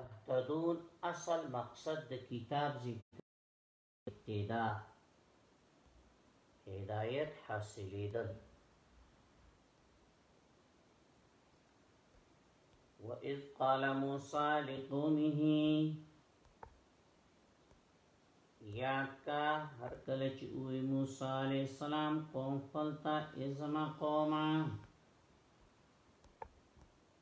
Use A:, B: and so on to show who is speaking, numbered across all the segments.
A: مهتدون اصل مقصد د کتاب ذکر اهتدا هدایت حاصلیدل وَإِذْ قَالَ مُوسَى لِقَوْمِهِ یاد کا هر کله چې وی موسی علی السلام قوم خپلتا ازما قومه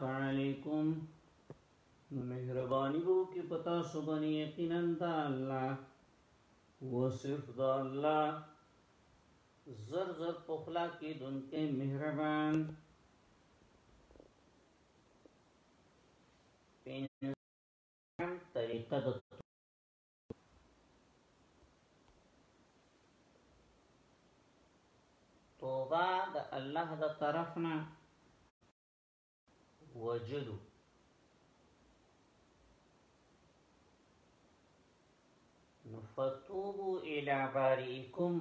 A: فعلیکم نو مهربانی وو کې پتا سو باندې یقینا د الله وصف د الله زر زر پخلا کې دونکې مهربان طریقه د توبه د الله د طرفنا وجلو نفتوبو الى بارئكم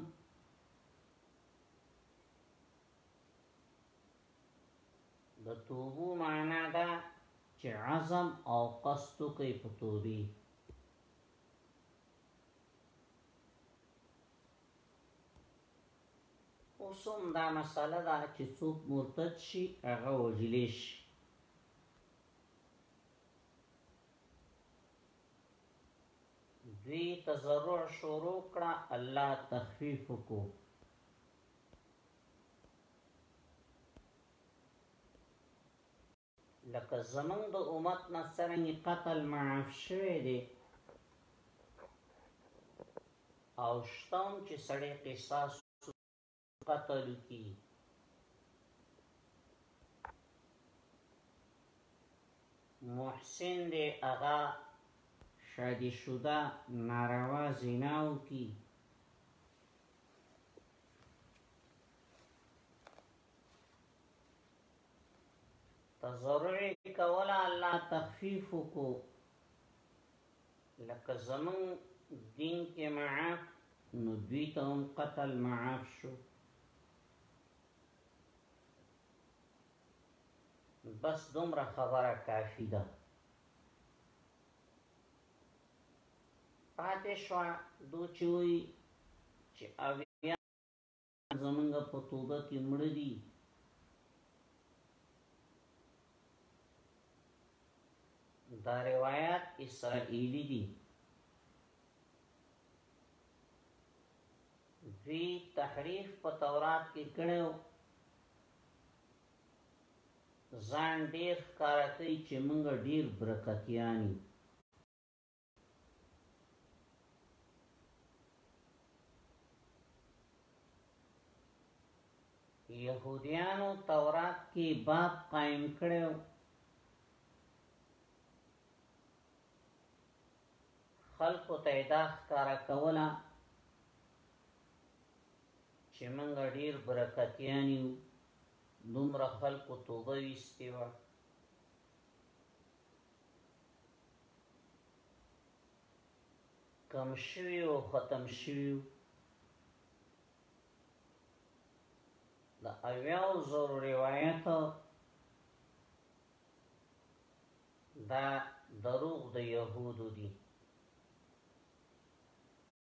A: د توبو معنا دا چې عزم او قصد کوي په توبي اوس هم دا مسله ده چې څوک مرتد شي هغه وجلی شي دوی تزرع شروع کړه الله تخفیف کو لکه زمنګ د امت نه څرنګه قتل معاف شوه دی او شتام چې سړی قصاص قتل کی محسن دی اغا شادی شده ناروا زناو کی تزرعی کولا الله تخفیف کو لکه زمون دین کې معاف نو دوی ته هم قتل معاف شو بس دومره خبره کافی ده پاتې شو دوی چې او زمونږ په توبه کې مړه دي دا روایت اسرائیلی دي دوی تحریف په تورات کې کړو ځان ډیر ښکارا کوي چې موږ ډیر برکتیانی يهوديانو تورات کې باب قائم کړو خلق ته دا ښکارا کوله چې موږ ډیر برکتيان یو دومره خلق توبه ویستي وه کم شوی او ختم شوی د اویاو زور روایت دا دروغ د يهودو دي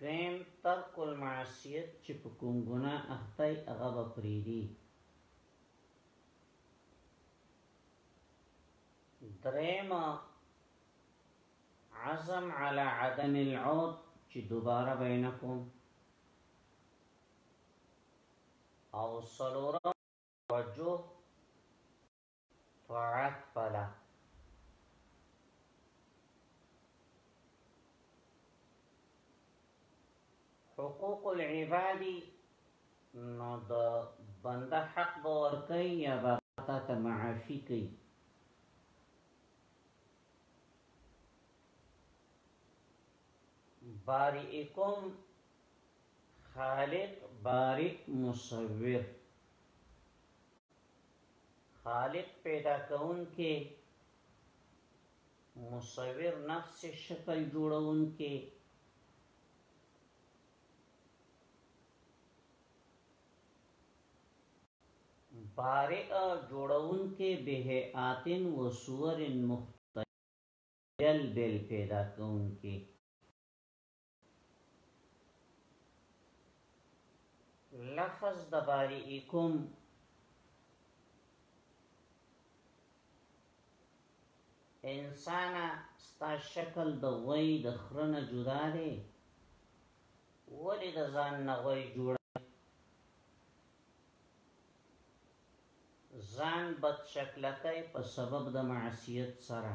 A: دویم ترک المعصیت چې په کوم ګناه اخته ای هغه به پریدي دریم عزم على عدم العود چې دوباره به نه کوم او سلورم توجه طاعت پلا حقوق العباد نو د بنده حق باور کوي یا باغتا ته معافي کوي بارئکم خالق بارئ مصور خالق پیدا کون کې مصور نفس شکل جوړون کې بارئ جوړون کې به آتن و صور مختلف جل بل پیدا کون کې لفظ د بارئکم انسان ستا شکل د غوی د خرنه جدا دی ولی د ځان نه غوی جوړ ځان بد شکلته په سبب د معصیت سره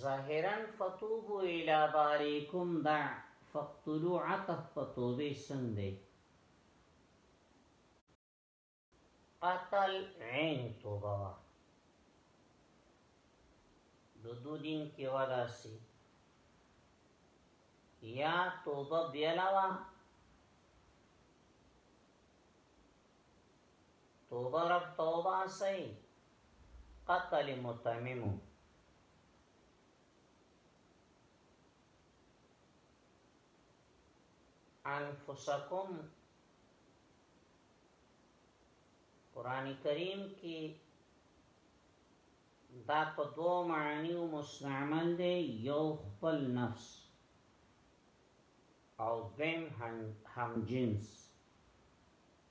A: ظاهرا فتوبو الى باریکم دا فقتلو عطف په توبه سن دی قتل عین توبه وا دو دو دین کی ودا سی یا توبه بیلوا توبه رب توبه سي قتل متممو انفسکم قران کریم کې دا په دوه معنی او مستعمل دی یو خپل نفس او دیم هم جنس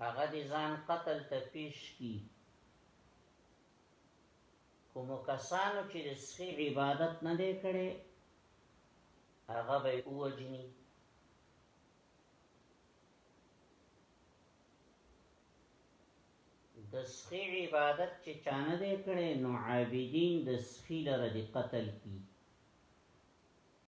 A: هغه دي ځان قتل ته پیش کی کوم کسانو چې د سخی عبادت نه دی کړي هغه به اوجنی د سخی عبادت چې چانه دی کړي نو عابدین د سخی لره دی قتل کی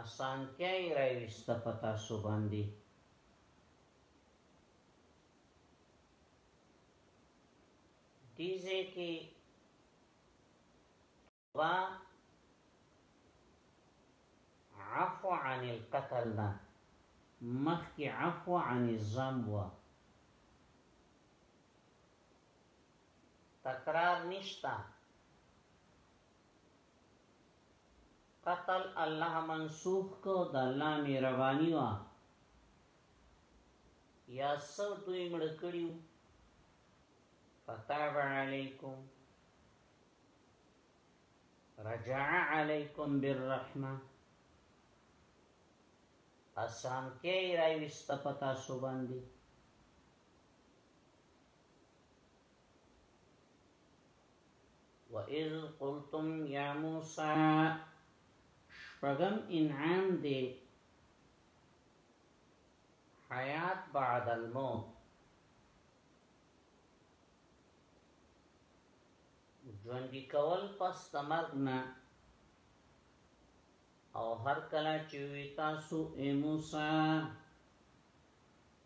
A: اسانتیا یې راوسته په تاسو باندې دې ځای کې توبه عفو عن القتل ده مخکې عفو عن الذنب وه تکرار نشته قتل الله منسوخ کو د الله مهرباني وا یا سو دوی مړ کړیو فتاب علیکم رجع علیکم بالرحمه اسان کې راويست پتا سو باندې وَإِذْ قُلْتُمْ يَا مُوسَى شپغم انعام دے حیات بعد الموت ژوندې کول پس تمرنا او هر کله چې وی تاسو ای موسی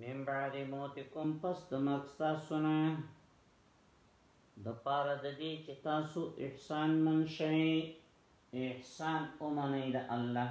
A: من بعد موتکم پس د مرګ تاسو نه د پاره د دې چې تاسو احسان من شئ احسان اومنئ د الله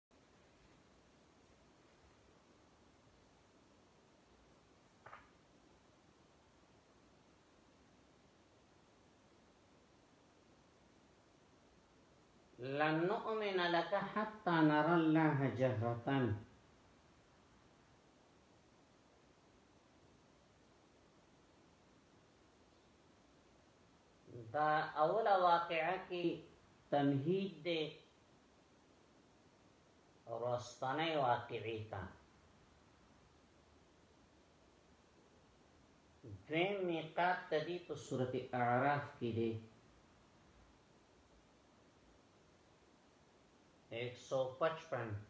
A: لن نؤمن لك حتى نرى الله جهرة دا اوله واقعه کې تمهید دی روستنۍ واقعي ته دویم میقات د دې په صورت اعراف کې دی 155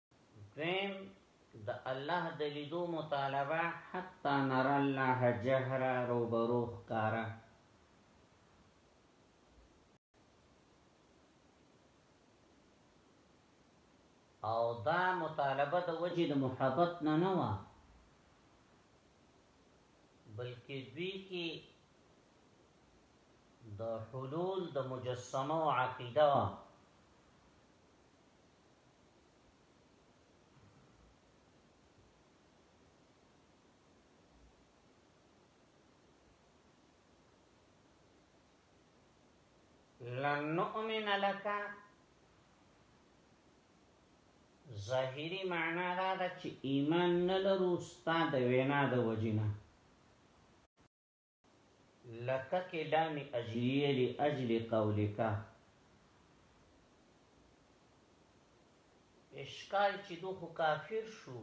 A: دویم د الله د لیدو مطالبه حتا نر الله جهر روبرو ښکارا او دا مطالبه د وجه د محبت نه نه و بلکې دوی کې د حلول د مجسمه او عقیده لن نؤمن لك ظاهری معنا دا ده چې ایمان نه لرو ستاد وینا د وجینا لک کې لام اجلیه لاجل قولک اشکال چې دوه کافر شو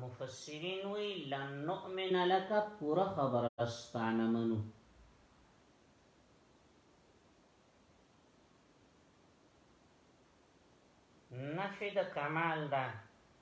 A: مفسرین وی لن نؤمن لك پورا خبر استانه منو نفی د کمال ده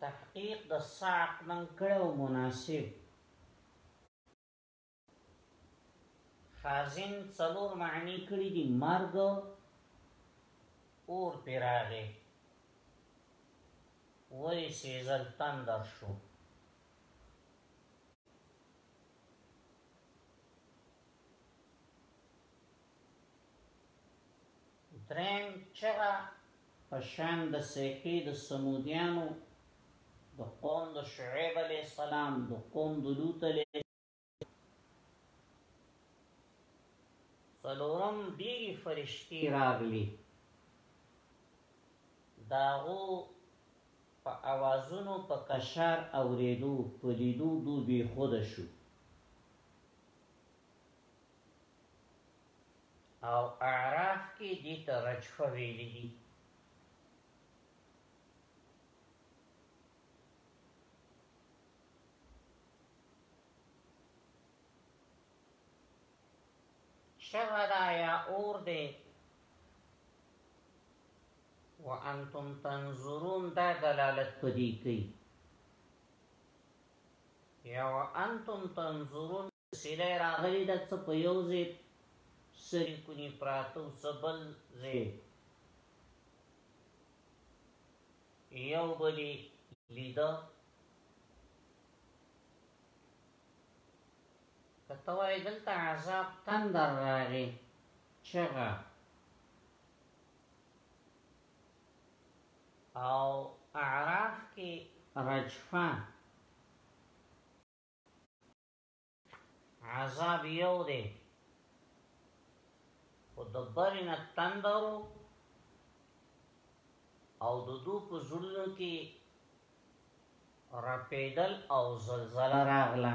A: تحقیق د ساق نن کړو مناسب خازن څلور معنی کړی دی مرګ اور پیراغه وای سیزل تندر شو دریم چغه په شان د سیقې د سمودیانو د قوم د شعیب علیه السلام د قوم د لوط علیه سلورم ډیری فرشتي راغلي داغو په اوازونو په کشار اورېدو په لیدو دو بیخوده شو او اعراف کې دې ته رجفه ویلي دي شغدا یا اور دې وانتم تنظرون دا دلالت پدی کئی یا وانتم تنظرون سیلی راغلی دا څه په یو زی سری کنی پراتو څه بل زی یو بلی لیده کتوائی دلتا عذاب تندر راغی چغا او اعراف کې رجفه عذاب یو دی او د برین تندرو او د دو په زړونو کې رپیدل او زلزله راغله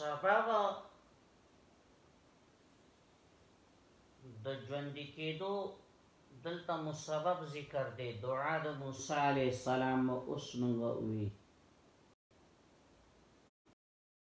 A: سبب د ژوند کېدو دلته مسبب ذکر دی دعا د موسی عليه السلام اوس موږ وی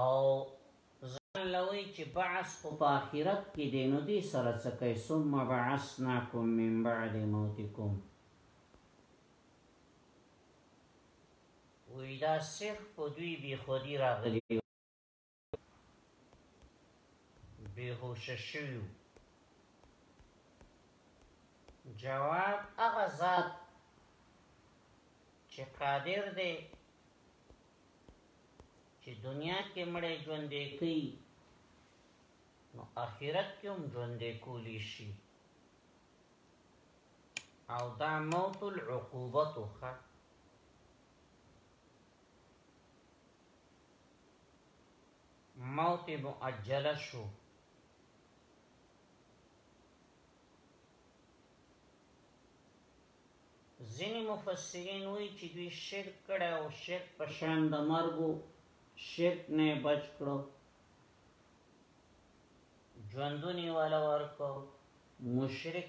A: او ځان لوي چې بعث خو په اخرت کې دی نو دې سره څه کوي ثم بعثناکم من بعد موتکم وی دا صرف په دوی بی خودی راغلی بیهوشه شویو جواب هغه ذات چې قادر دی چې دنیا کې مړې ژوندې کوي نو آخرت کې هم ژوندې کولی شي او دا موت العقوبت خو موت مؤجل شو ځینې مفسرین وایي چې دوی شرک کړه او شرک په شان د مرګو شرک نه بچ کړو ژوندونی والا ورکو مشرک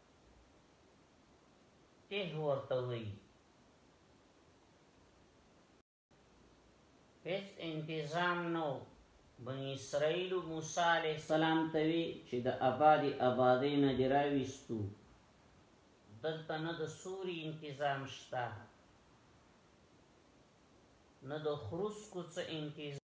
A: تیه ورته وایی. هیڅ انتظام نه وو. بنی اسرائیلو موسی علیه السلام ته وی چې د ابادې ابادې نه دې راویستو دلته نه د سوري انتظام شته نه د خروس کوڅه انتظام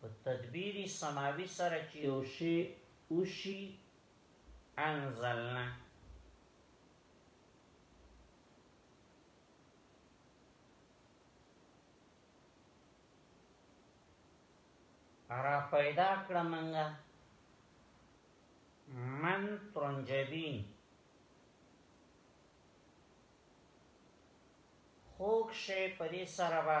A: په تدبیر سماوی سره چې یو شی وشي انزلنا. را پیدا کړه منګه من ترنجبین خوک شی پدی سره با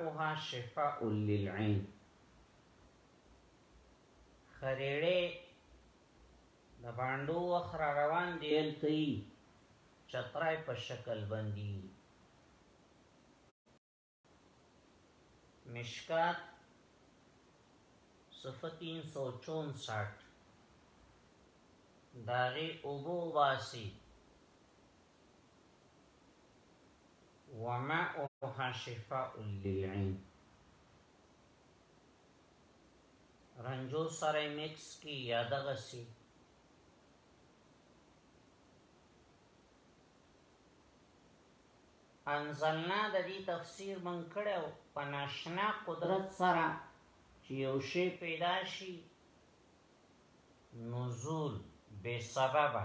A: ماؤها شفاء للعين خریړې د باندو وخر روان دی التي چترای په شکل باندې مشکات صفحه 364 داغي اوبو باسي وماؤها شفاء للعين رنجو سره مکس کی یا دغه سی انزلنا د دې تفسیر من کړو په ناشنا قدرت سره چې یو شی پیدا شي نزول بے سببه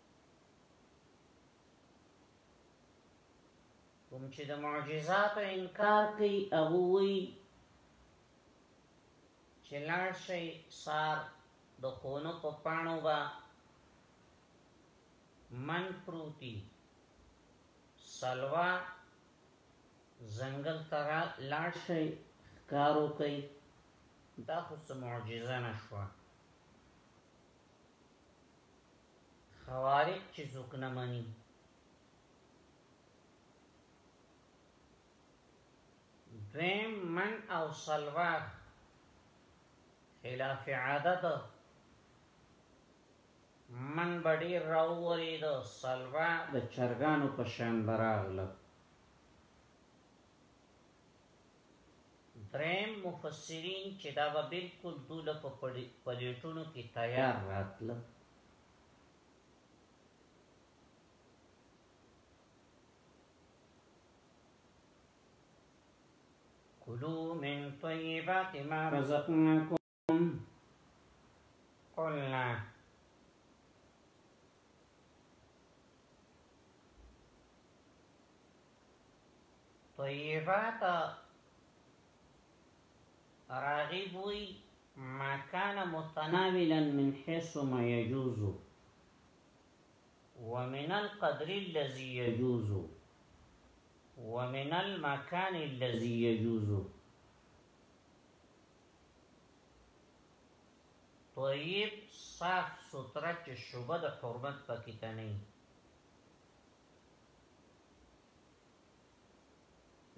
A: کوم چې د معجزاتو انکار کوي هغه وایي چې لاړ شي سار د خونو په پاڼو با من پروتي سلوا زنګل ترا لاړ شي کارو کوي دا خو معجزه نشوه خوارج چې څوک نه مني دویم من او سلوار خلاف عادت من بډی راووري د سلوا د چرګانو په شان براغله دریم مفسرین چې دا به بلکل دوله په پلیټونو کې تیار راتله. کلو من طیبات ما رزقناکم قلنا طيبات راغبوي ما كان متناولا من حيث ما يجوز ومن القدر الذي يجوز ومن المكان الذي يجوز طيب صاف سوتره چې شبه د حرمت پکې ته نه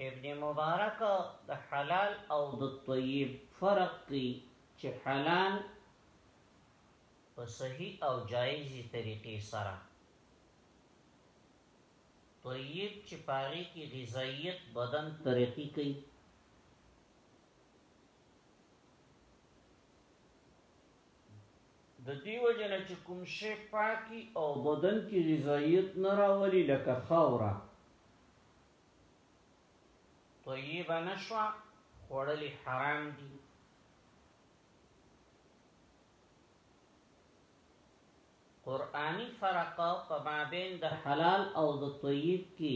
A: ابن مبارک د حلال او د طيب فرق کوي چې حلال په صحیح او جایزي طریقې سره طيب چې پاره کې غذایت بدن ترقی کوي د دې وجه نه چې کوم شی پاکي او بدن کې غذایت نه راولي لکه خاوره طیبه نشوه خوړلې حرام دي قرآنی فرق په مابین د حلال او د طیب کې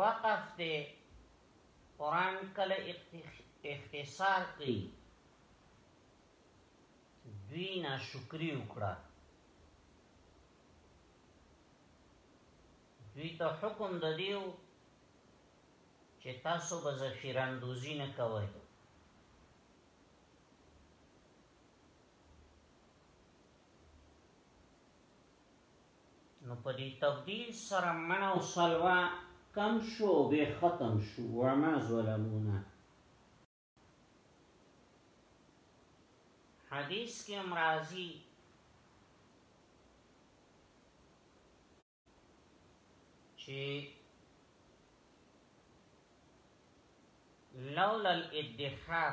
A: وقف دی قرآن کله اختصار کوي دوی نه شکری وکړه دوی ته حکم د دیو چې تاسو به ذخیراندوزی نه کوئ نو په دې تبدیل سره منع او سلوا کم شو او به ختم شو وما ظلمونا حدیث کې امرازی چې لولا الادخار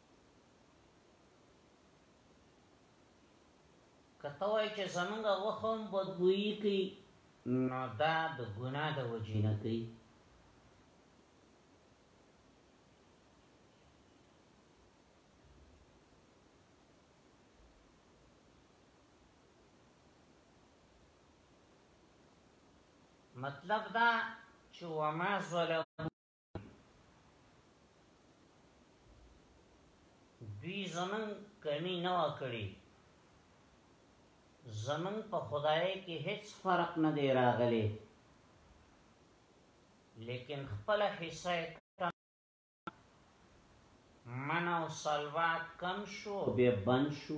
A: کته وای چې زمونږ وخم بدبوئی کی نو دا د ګناه د وجې نه کوي مطلب دا چې وما ظلم دوی زمن کمی نه وکړي زمن په خدای کې هیڅ فرق نه دی راغلی لیکن خپل حصہ من او سلوات کم شو به بند شو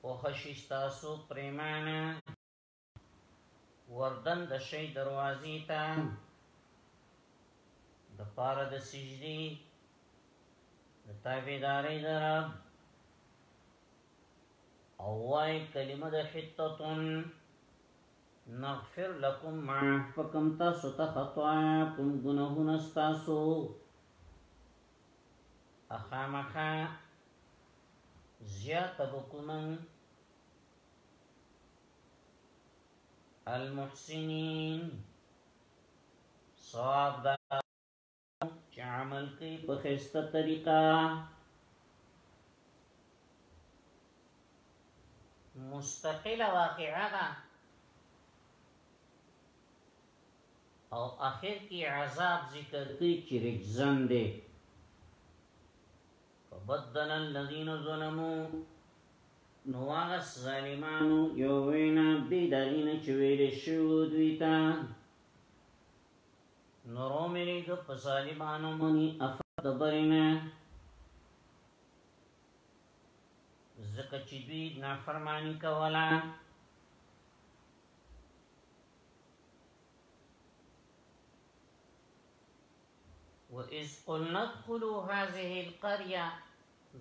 A: خوښی ستاسو پریمانه وردن د شی دروازې ته د پاره د سجدي د تابعداري درب او وای کلمه د حتتون نغفر لكم ما فكم تاسو ته خطاياكم گناهونه تاسو اخامخا زیاته به کومن المحسنین صواب دا چې عمل کوي په خسته طریقه مستقله واقعه ده او اخر کې عذاب ذکر کوي چې رجزن دی فبدل الذين ظلموا نو هغه ظالمانو یو وینا بی دغینه چې ویل شو دوی ته نورو ملګ په ظالمانو باندې افات برینه زکه چې دوی نافرمانی کوله واذ قلنا ادخلوا هذه القريه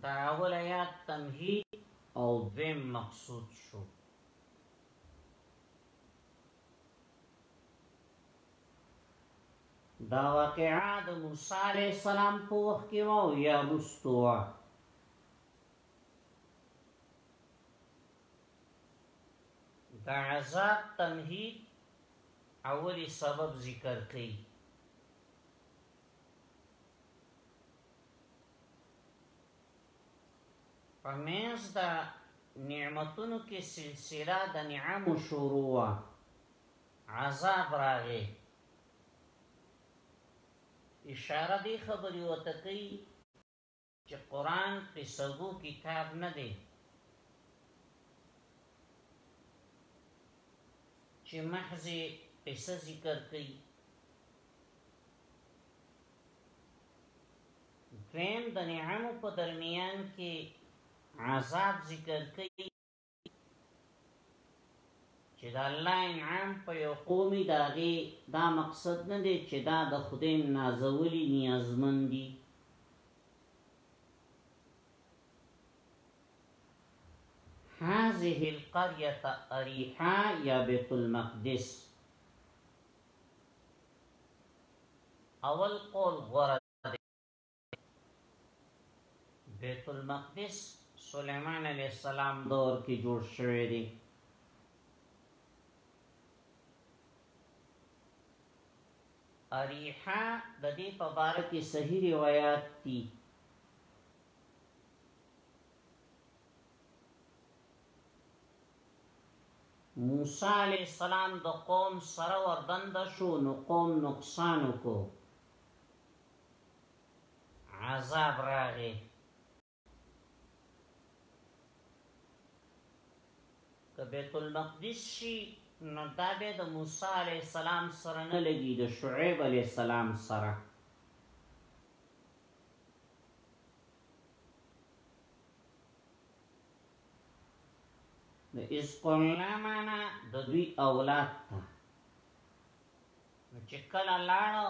A: دا اول آیات تمهید او دویم مقصود شو دا واقعا د موسی علی السلام په وخت کې وو یا رستو دا عذاب تمهید اولی سبب ذکر کړي. په مینځ د نعمتونو کې سلسله د نعمو شروع وه عذاب راغې اشاره دی خبرې وته کوي چې قرآن قصوو کتاب نه دی چې محض قصه ذکر کوي دویم د نعمو په درمیان کې عذاب ذکر کوي چې دا الله انعام په یو قومي داغي دا مقصد نه دی چې دا د خدای نازولی نیازمن دي هذه القريه اريحا يا بيت المقدس اول قول غره بیت المقدس سلیمان علیہ السلام دور کې جوړ شوی دی اریحا د دې په باره کې صحیح روایت دي موسی علی السلام د قوم سره وردند شو نو قوم نقصان وکړو عذاب راغی که بیت المقدس شي نو دا به د موسی علی السلام سره نه لګي د شعیب علی السلام سره د اسقلنا معنا د دوی اولاد ته چې کله لاړو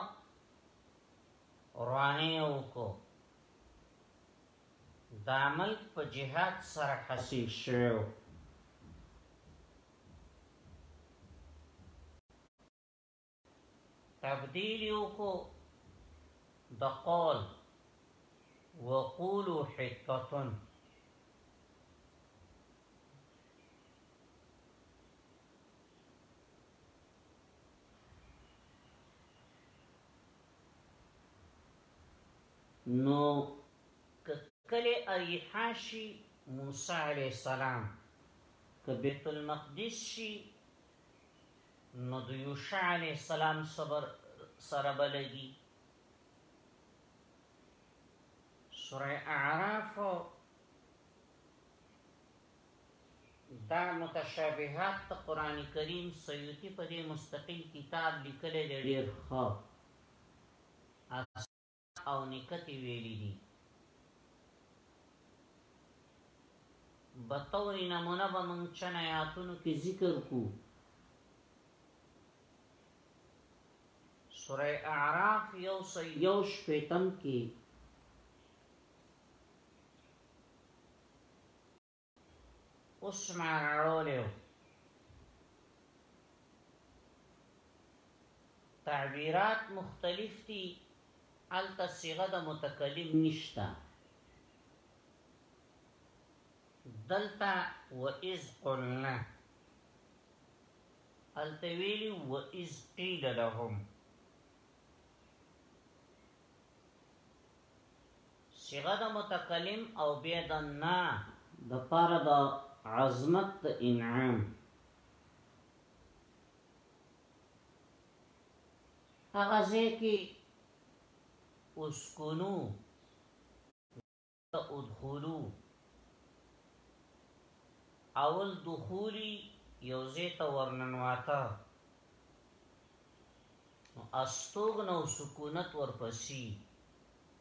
A: روانه او کو دا ملک په جهاد سره حاصل شوی تبدیل یو کو د قول وقولو حطتن نو کله اریحا شي موسی علیه السلام که بیت المقدس شي نو د یوشع علیه السلام صبر سره بلګي سوره اعراف دا متشابهات ته قرآن کریم سیوطي په دې مستقل کتاب لیکلی دی ډېر ښه اثر او نکت یې ویلي دي. بطور نمونه به موږ چند ایاتونو کې ذکر کړو. سوره اعراف یو سل یو شپېتم کې اوس ما راړولې و تعبیرات مختلف دي الته صيغه د متکلم نشتا دلتا و اذ قلنا الته ویلی و اذ قیل لهم صيغه د متکلم او بیا د نا د پاره د عظمت د انعام هغه ځکه اسکونو ادخلو اول دخولی یو زیتا ورننواتا استوګن او سکونت ورپسی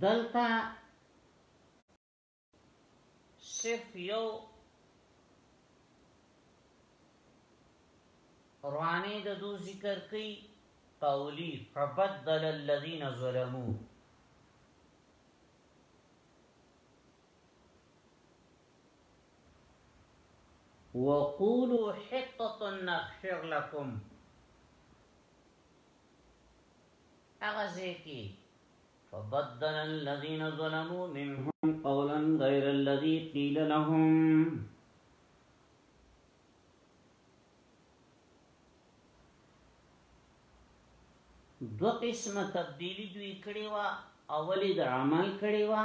A: دلته صرف یو رواني د دو ذکر کوي قولی فبدل الذين ظلموا وقولو حطة نغفر لکم هغه ځای کې فبدل الذين ظلموا منهم قولا غير الذي قيل لهم دو قسم تبدیلی دوی کړی وا اولی د عمل کړی وا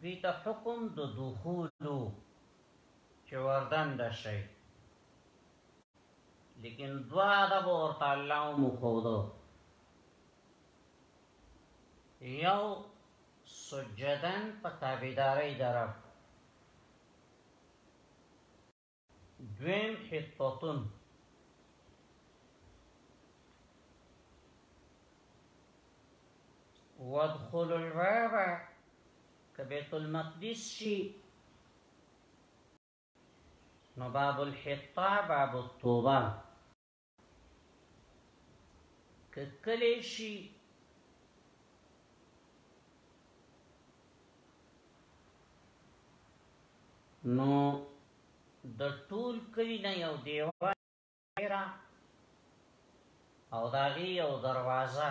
A: دوی ته حکم د دخولو چې وردن د شي لیکن دوا عرب ورته الله مخودو یو سجدن په تابعداري درف دویم حطتون وادخل الباب كبيت المقدس شي نو باب الحطا باب التوبه که کلی شي نو د ټول کلی نه یو دیوال او داغي یو دروازه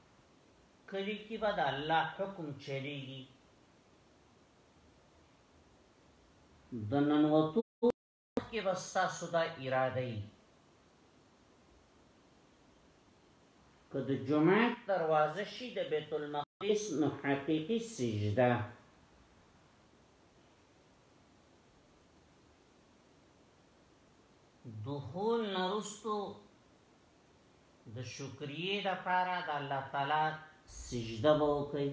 A: کلی کی به د الله حکم چلیږي د ننوتو کې به ستاسو دا اراده وي که د جماعت دروازه شي د بیت المقدس نو حقیقي سجده دخول نرستو د شکریه د پاره د الله تعالی سجده به وکړي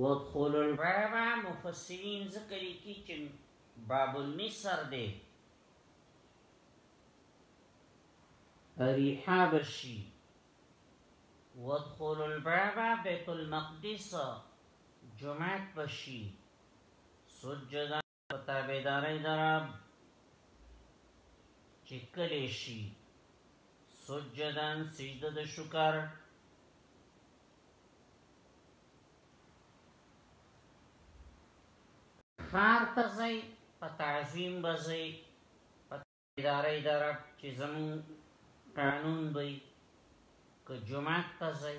A: ودخول الباب مفسرین ذکر کی چې باب المصر دی ریحا بشی ودخول الباب بیت المقدس جمعات بشی سجدان په تابعدارۍ دراب چې کلی شي سجدان سجده د شکر خار ته ځای په تعظیم به ځای په تابعدارۍ دراب چې زمون قانون به که جمعات ته ځای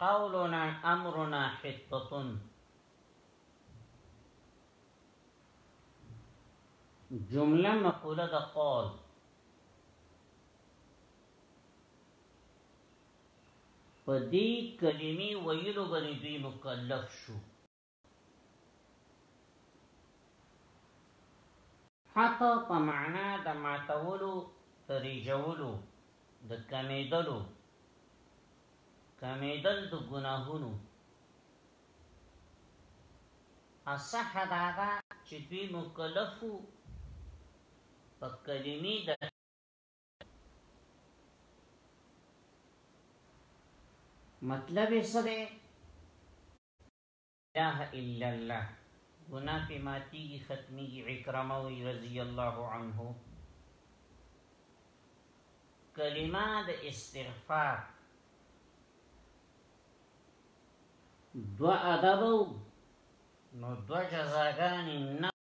A: قولنا امرنا حطتن جمله مقوله د قول په دې کلمې ویلو باندې دوی مکلف شو حق په معنا د ماتولو د ریجولو د کمیدلو کمیدل د ګناهونو اصح دا دا چې دوی مکلفو په کلمی د مطلب یې څه دی اله الا الله ګناه پې ماتیږي ختمیږي عکرمه وی رضی الله عنه کلمه د استغفار دو ادبو نو دو جزاګانی نه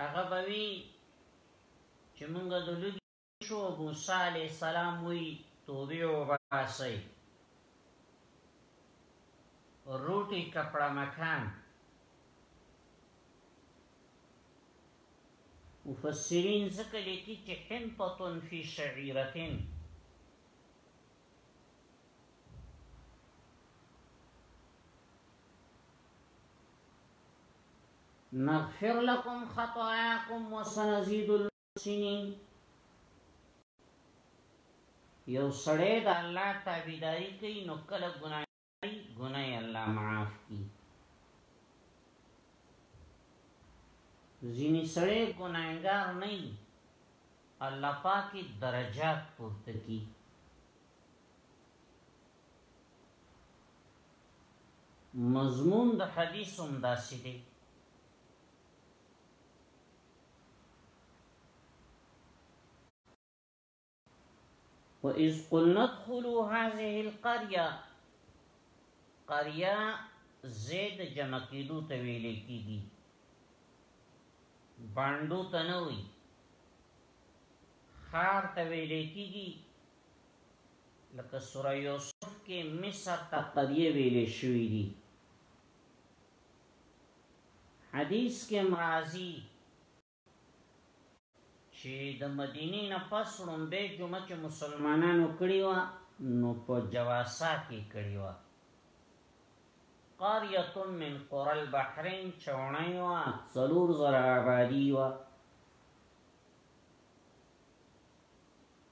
A: هغه به وي چې موږ د لوګي شو موسی علیه السلام وی توبه وباسئ روټي کپڑا مکان مفسرین ذکر لیکي چې حنطتن فی شعیرتن نغفر لكم خطاياكم وسنزيد المحسنين یو سړی د الله تابعداري کوي نو کله ګناه کوي ګناه الله معاف کوي ځینې سړی ګناهګار نه وي الله پاکي درجات پورته کوي مضمون د حدیث هم داسې دی. وَإِذْ قُلْنَا ادْخُلُوا هَٰذِهِ الْقَرْيَةَ قَرْيَه ځای د جمع کېدو ته ویل کېږي، بانډو ته نه وایي، ښار ته ویل کېږي، لکه سوره یوسف کې مصر ته قریه ویلې شوې دي حدیث کې مرازي چې د مدینې نه پس لومبه جمعه چې مسلمانانو کړی و نو په جواسا کې کړی و قريه من قرى البحرين چونای و څلور زره آبادی و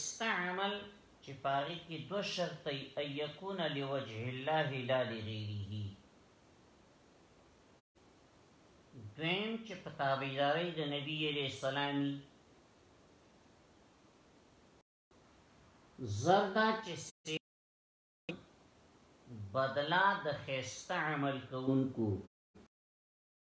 A: شته عمل چې په هغه کې دوه شرطه وي، ان یکون لوجه الله لا لغیره، دویم چې په تابعدارۍ د نبي علیه السلام وي، زر دا چې بدله د ښایسته عمل کوونکو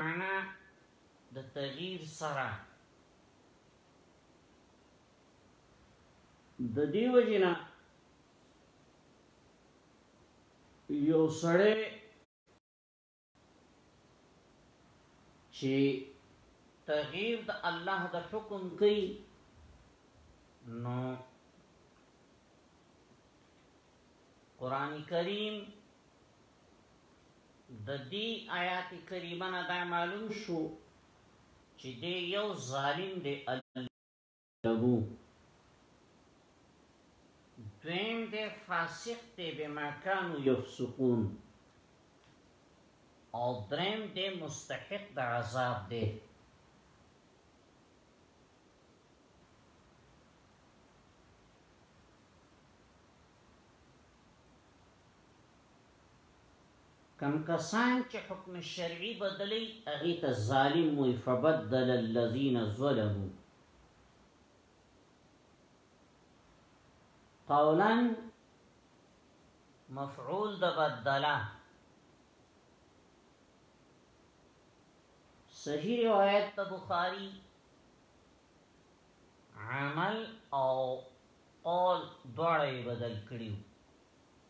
A: مانا د تغییر سره د دې وجې نه یو سړی چې تغییر د الله د حکم کوي نو قران کریم د دې آیات کریمه نه دا معلوم شو چې دی یو ظالم دی الله له دویم دی فاسق دی بما كانوا يفسقون او دریم دی مستحق د عذاب دی کوم کسان چې حکم شرعي بدلوي هغه ته ظالم وایي، فبدل الذین ظلموا قولا مفعول د بدلا صحیح روایت د بخاری عمل او قول دواړه بدل کړیو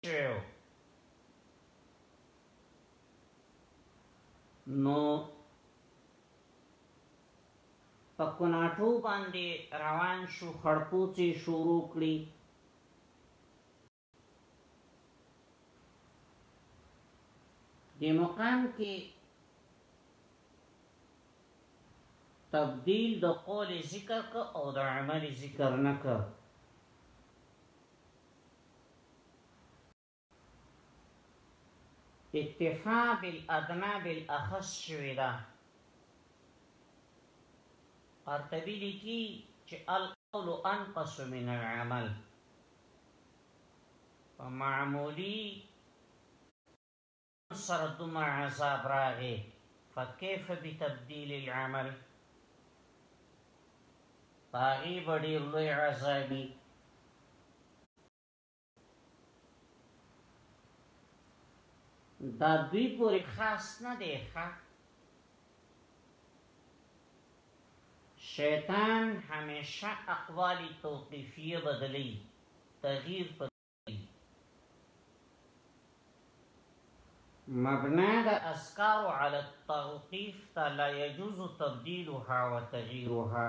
A: شوی و نو په کناټو باندې روان شو خړپوڅې شروع کړي د مقام کې تبدیل د قول ذکر که او د عمل ذکر نه که اکتفاء بالادنی بالاخص شوې ده. قرطبي لیکي چې القول انقص من العمل په معمولي سره دومره عذاب راغی فکیف بتبدیل العمل پاغی به ډیر لوی عذابی دا دوی پوری خاص نه دی ښه شیطان همیشه اقوال توقیفیه بدلی تغییر مبنا د اسکار علی التوقیف لا يجوز تبديلها وتغييرها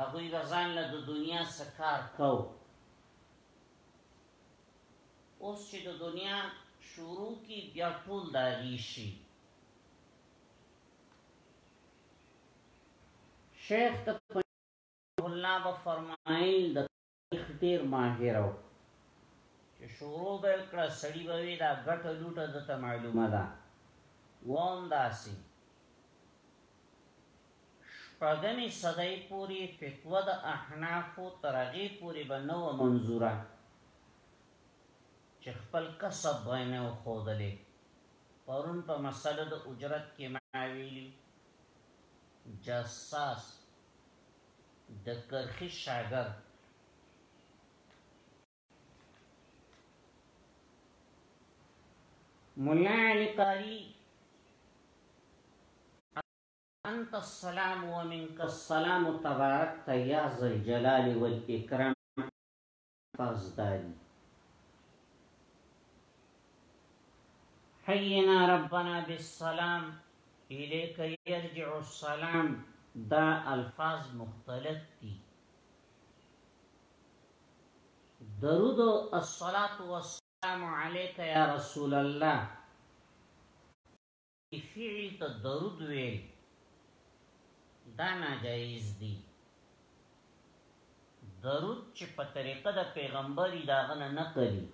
A: هغوی به ځان له د دنیا څخه کار کاو اوس چې د دنیا شروع کی بیا ټول داغي شي شیخ ته الله به فرمایل د شیخ ډیر ماهر او. چې شروع به یې کړه سړي به وي دا ګټه لوټه ده ته معلومه ده وام داسې شپږمې صدۍ پورې فتوه د احنافو تر هغې پورې به نه وه منظوره چې خپل کسب به نه و ښودلی پرون په مسله د اجرت کې ما ویلي جساس د کرښي شاګرد ملا علی قاری انت السلام ومنك السلام تبارک یا ذل جلال والاکرام فازدادي حینا ربنا بالسلام الیک یرجع السلام دا الفاظ مختلف دي درود الصلاة والسلام عليك يا رسول الله شفیعی ته درود ویل دا ناجایز دی درود چې په طریقه د پیغمبري داغه نه نقلی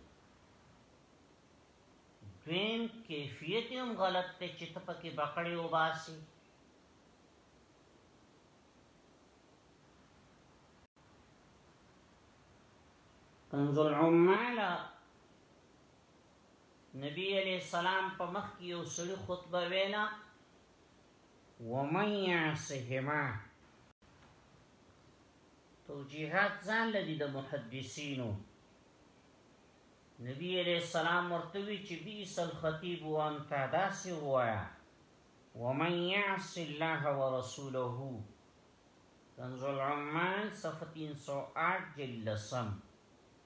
A: دویم کیفیت هم غلط ته چې ته پکې بقړې وباسي کنز العمال نبی علیہ السلام په مخ کې یو سړي خطبه ویلا ومن یعصهما توجیهات ځان لدی د محدثینو نبی علیہ السلام ورتوی چې بیس الخطیب وانت داسی وایا ومن یعص الله ورسوله کنز العمان صفحه 308 جلسم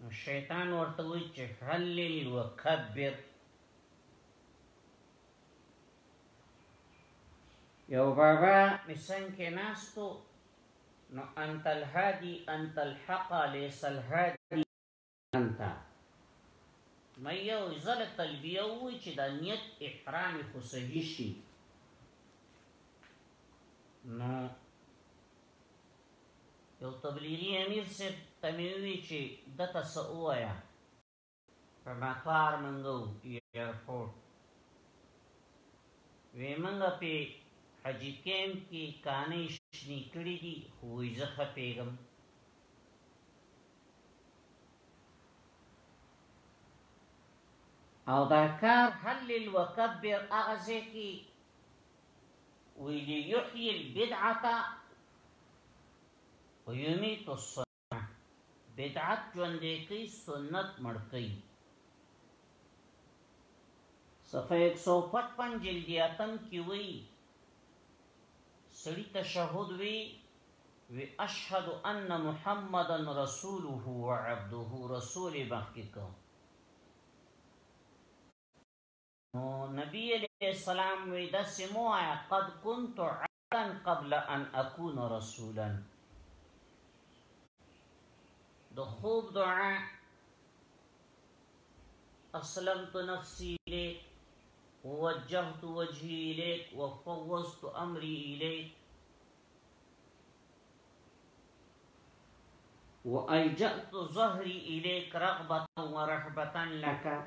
A: نو شیطان ورته وی چې حلل وکبر یو بابا مسنګ کې ناستو نو انت الهادی انت الحق ليس الهادی انت مې یو ځل تلبیه وی چې د نیت احرام خو صحیح شي نو یو تبلیغی امیر صاحب ته مې ووی چې ده ته څه ووایه رڼا کار منګو ایرپورټ وی منګه پی حجی کیم کی کانی شنی کړی دی خو ایزه خپیګم او دا کار حل الوکبر اغزه کی ویلی یحیی البدعه ویمیت السنه بدعت ژوندې کوي سنت مړ کوي صفحه 155 جلد اتم کې وی سړی تشهود وی وی اشهد ان محمدن رسوله وعبده رسول مخکې کوم نو نبی علیہ السلام وی دس موایا قد كنت عبدا قبل ان اكون رسولا دو خوب دعا اسلمت نفسي اليك ووجهت وجهي اليك وفوضت امري اليك وألجأت ظهري إليك رغبة ورهبة لك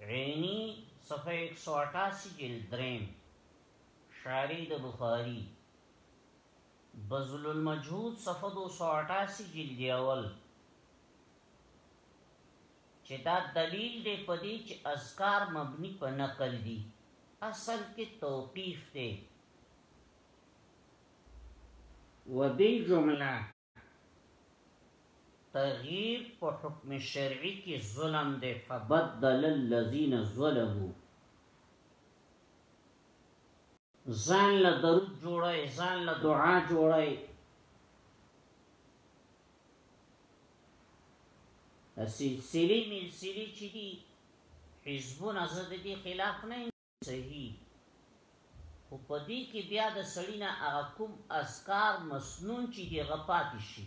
A: عینی صفحه 188 جلد دریم شاری د بخاری بذل المجهود صفحه 288 جلد اول چې دا دلیل دی په دې چې اذکار مبني په نقل دي اصل کې توقیف دی و دې جمله تغییر په حکم شرعي کې ظلم دی فبدل الذين ظلموا ځان له درود جوړای ځان له دعا جوړای سلسله من سلی چې دي حزبونه زده دي خلاف نه صحیح خو په دې کې بیا د سړی نه هغه کوم اذکار مسنون چې دی هغه پاتې شي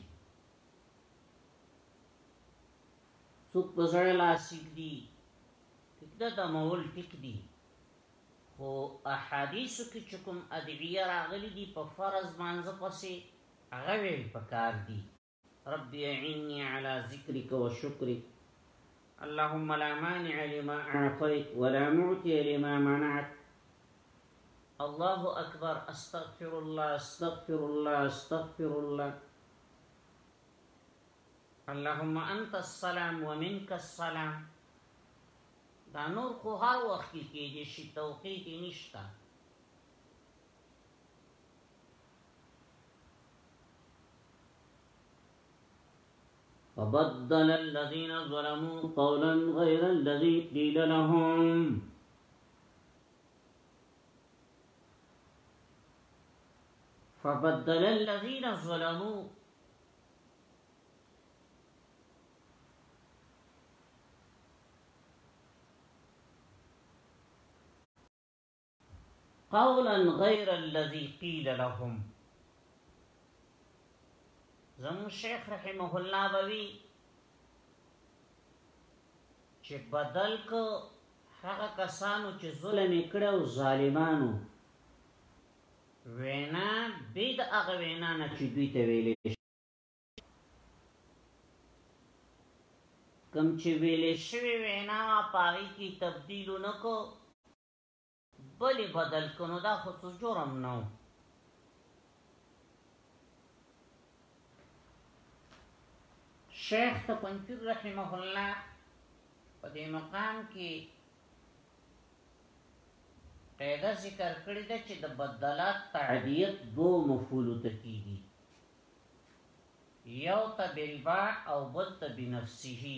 A: څوک په زړه لاس کېږدي ټیک ده د مول ټیک دي خو احادیثو کې چې کوم ادعیه راغلي دي په فرض مانځه پسې هغه ویل پکار دي رب اعني على ذكرك وشكرك اللهم لا مانع لما اعطيت ولا معطي لما منعت الله اكبر استغفر الله استغفر الله استغفر الله اللهم انت السلام ومنك السلام دا نور خو هر وخت کې کېږي شي توقیت نشته فبدل الذين ظلموا قولا غير الذي قيل لهم فبدل الذين ظلموا قولا غير الذي قيل لهم زمو شیخ رحمه الله بوي چې بدل کو هغه کسانو چې ظلم کړو ظالمانو وینا بيد هغه وینا نه چې دوی ته ویلې کم چې ویلې شوی وینا پای کې تبديل نکو بلی بدل کنو دا خود سو جرم نو شیخ ته پنځیر رحمه الله په دې مقام کې قاعده ذکر کړی ده چې د بدلات تعدیت دو مفعول ته کیږي یو ته بالباع او بل ته بنفسه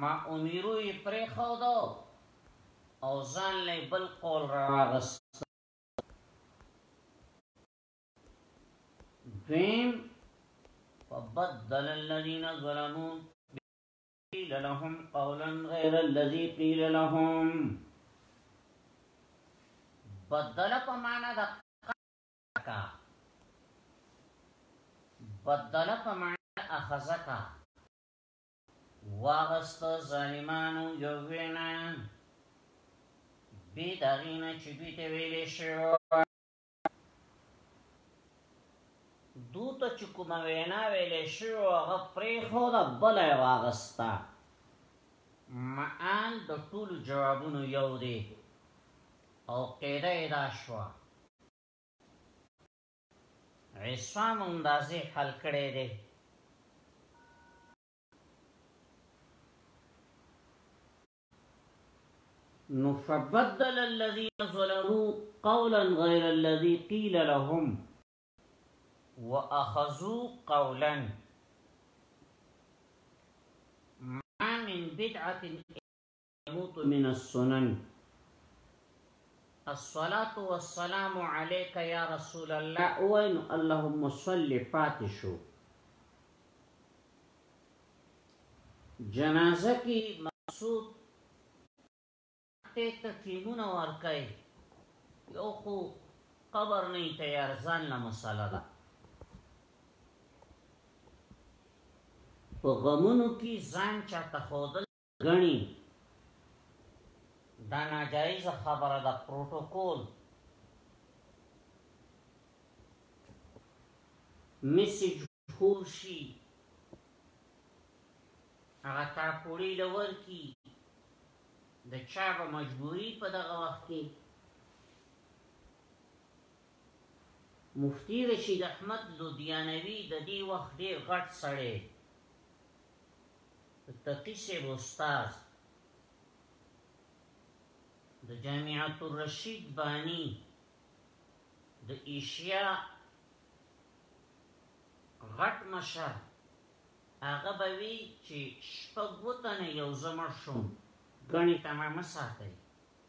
A: مامورو یې پرېښود او ځان له بل قول را راغست دویم فبدل الذين ظلموا قيل لهم قولا غير الذي قيل لهم بدل په معنا د کا بدل په معنا اخذ کا واغست ظالمانو یو وینا بی داغینا چی دوی ته ویلی شو دو ته چې کوم وینا ویلې شو هغه پرې خو دا بل واغستا معال د ټول جوابونو یو دی او قیده ادا شوه عصام اندازې حل کړې دی نو فبدل الذين ظلموا قولا غير الذي قيل لهم واخذوا قولا ما من بدعه يموت من السنن الصلاة والسلام عليك يا رسول الله وای نو اللهم صل پاتې شو جنازه کې مقصود ته تکلیمونه ورکای یو خو قبر نه تیار ځان له مساله ده په غمونو کې ځان چاته خودل غني دا ناجایز خبره د پروتوکول میسج خور شي هغه تا پوری لور کی د چا به مجبوری په دغه وخت کې مفتی رشید احمد لودیانوی د دې وخت ډیر غټ سړی تقی صاحب استاد د جامعه الرشید بانی د ایشیا غټ مشر هغه به وی چې شپږ وتنه یو زمر شو غنی تمامه ساتي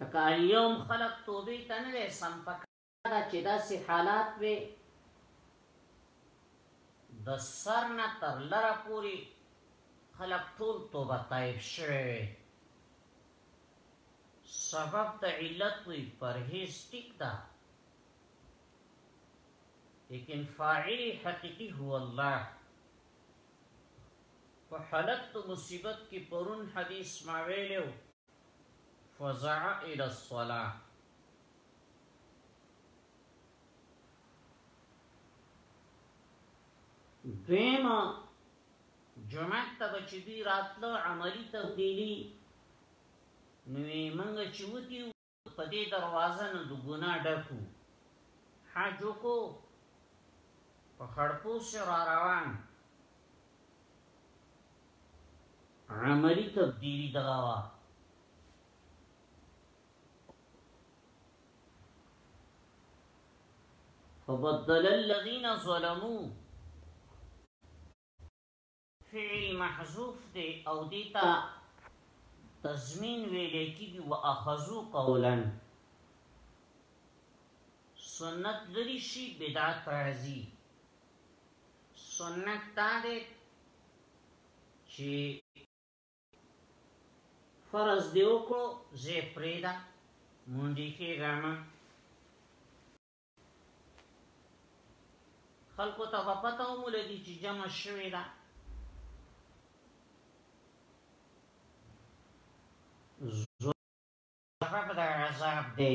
A: لکه اليوم خلق توبې ته نه سم پکار دا چې داسې حالات وي د سر نه تر لره پورې خلق ټول توبه تایب شوی وي سبب د علت وي پرهیز ټیک ده لیکن فاعل حقیقی هو الله په حالت د مصیبت کی پرون حدیث ما ویلی وو فزع الی الصلاة دویمه جمعت ته به چې دوی راتله عملي تبدیلي نو یې موږ چې وتیو په دې دروازه نه د ګناه ډک وو، حج وکړو، په خړپوسې را روان. عملي تبدیلي دغه وه. فبدل الذين ظلموا فعل محذوف دی او دیتا تضمین ویل کیږي واخذو قولا سنت لري شي بدعت راځي سنت دا دی چې فرض دی وکړو زه پریدا مونږ کې ګرمه خلکو ته په پته ومولګي چې جمع شوې ده سبب د عذاب دی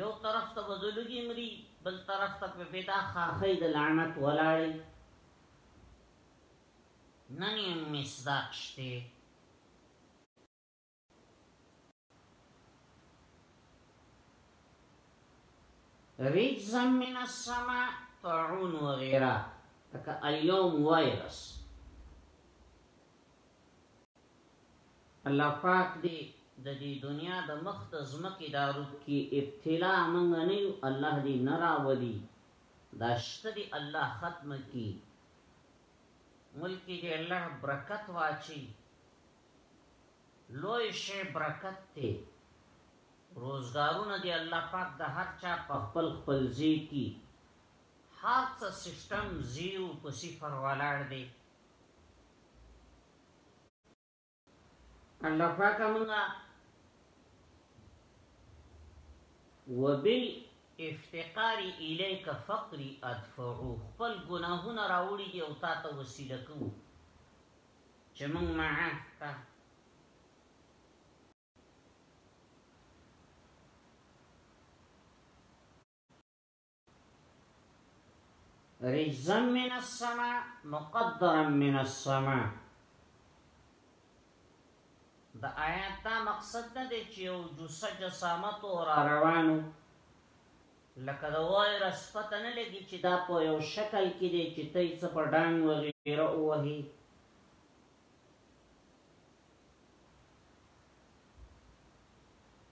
A: یو طرف ته به زلګي مري بل طرف ته په پیدا خاخې د لعنت ولاړې نن یې مصداق شته رجزا من السما طاعون وغیره تکا اليوم وایرس الله پاک دي د دي دنيا د مخ د زمکي دارود کي ابتلا منګ نه يو الله دي نه راولي دا شته دي الله ختم کي ملک کي دي الله برکت واچي لوی شي برکت تي روزګارونه دي الله پاک د هر چا په خپل خپل ځي کي هر څه سیستم زیرو په صفر ولاړ دي الله پاک موږ وبال افتقار الیک فقری ادفعو خپل گناهونه راوړي دی او تا ته وسیله کو چې موږ معاف کا رجزا من السماء مقدرا من السماء د آیات دا مقصد نه دی چې یو جوسه جسامت او را روانو لکه د وای رسپته نه لګي چې دا په یو شکل کې دی چې ته یې څه په ډان وغیره ووهي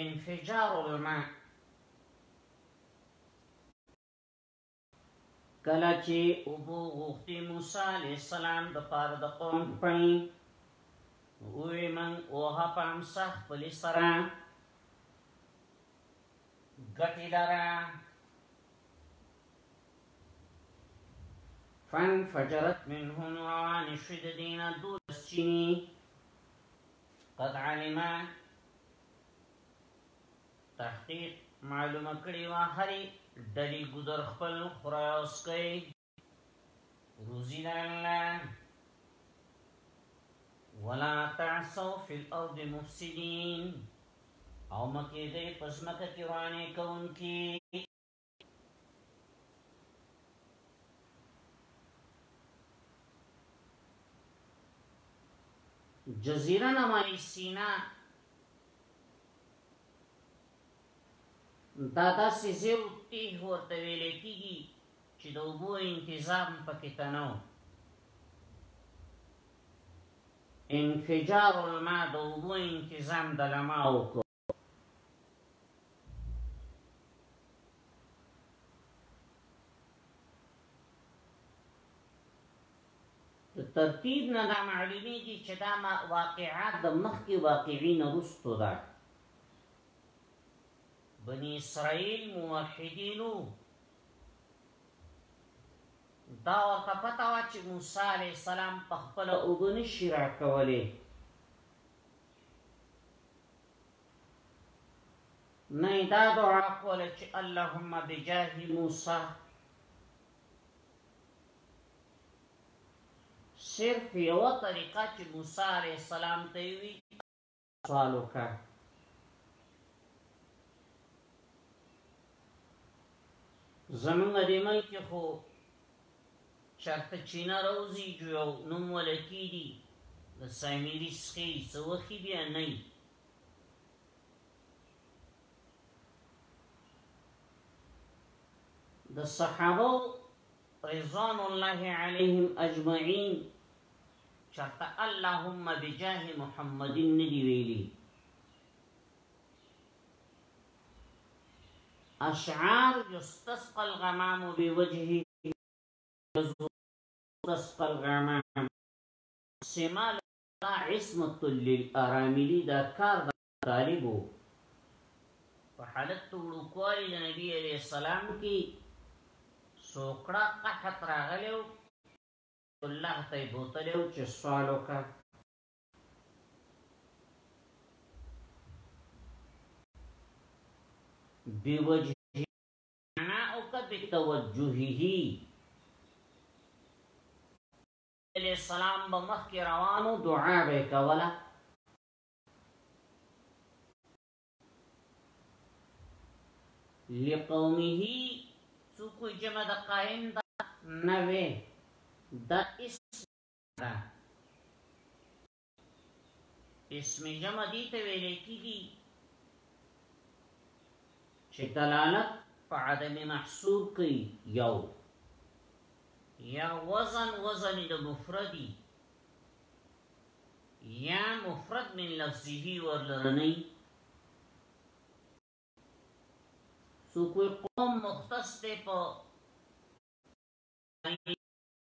A: انفجار الماء کله چې ابو غوښتي موسی عليه السلام د پاره د قوم پي وې من اوه پام صح پلی سره ګټي لرا فان فجرت منه نوران شددین دولس چینی قد علم تحقیق معلومه کړی و هری ډلی ګذر خپل خورا اوس کوي روزی د الله ولا تعصوا فی الارض مفسدین او مکه دې پسمکه کې وانه کون کی جزیره نمای سینا دا داسې زیو تیه ورته ویل کېږي چې د اوبو انتظام پکې تنو انفجار الماء د اوبو انتظام د لماو کو ترتیب نه دا معلومیږي چې دا واقعات د مخکې واقعي نه رستو ده بني اسرائیل موحدینو دا ورته پته وه چې موسی علیه السلام په خپله اوبه نشي راکولی نه دا دعا کوله چې اللهم بجاه موسی صرف یو طریقه چې موسی عليه السلام ته وی سوال وکړ زمونږ د ملک خو چرته چی نه روزی جو یو نوم ولکی دی د سایمیری سخی څه وخی بیا نی د صحابه رضوان الله علیهم اجمعین چرته اللهم بجاه محمد ندی ویلی اشعار یستسقى الغمام بوجهه یستسقى الغمام سما لنا عصمة للاراملی دا کار د طالبو په حالت وړوکوالي د نبی علیه السلام کې سوکړه قحط راغلی الله ته بوتلی چې سوال وکړه بوجه معناؤک بتوجهه علیہ السلام به مخکې روانو دعا به کوله لقومه څوک جمع د قائم دا نوې دا اسم اسم جمع دي ته ویل کیږي چې دلالت په عدم محصور کوي یو یا وزن وزن د مفردی یا مفرد من لفظه ورلرنی سو کوئی قوم مختص دی په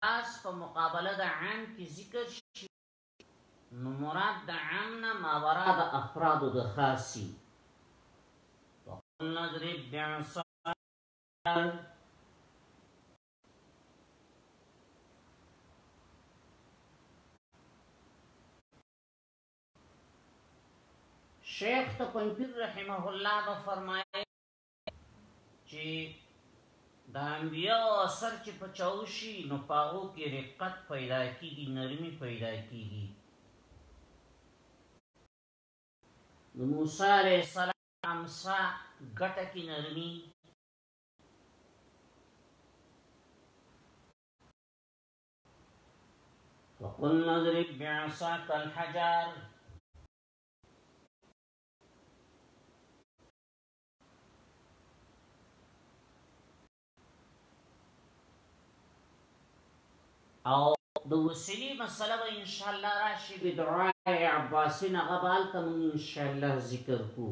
A: خاص په مقابله د عام کې ذکر شي نو مراد د عام نه ماورا د افرادو د خاصي وقلنا اضرب بعصاك شیخ تپنپیر رحمه الله به فرمایي چې د انبیاء اثر چې پچاوشي نو پاغو کې رقت پیدا کیږي نرمي پیدا کیږي د موسی علیہ السلام امسا ګټه کې نرمي وقل نضرب بعصاك الحجر او د وسیلی مسله به ان شاء الله راشي به دعا عباسی نه غبال ته مون ان شاء الله ذکر کو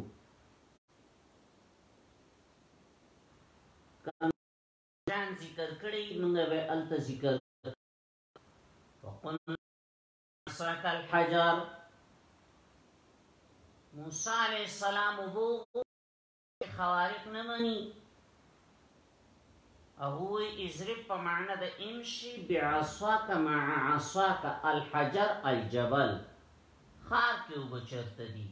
A: جان ذکر کړی مونږ به الته ذکر وقلنا ساک الحجر موسی علیہ السلام وو خوارق نه مني او وی ازرب په معنا د امشي بعصاک مع عصاک الحجر الجبل خار کې وبچرته دي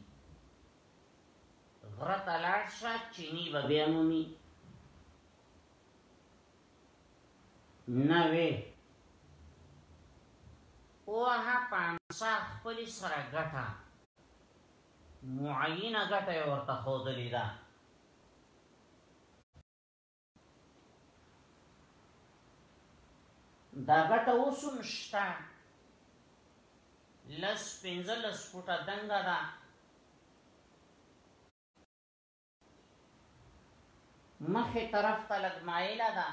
A: غرت لاړ شه چینی به بیا مومي نوې اوه پانسا خپلی سره ګټه معینه ګټه ورته خودلی ده دا ګټه اوسم شته لس پنځلس فوټه دنګه ده مخه طرف ته لګ مایله ده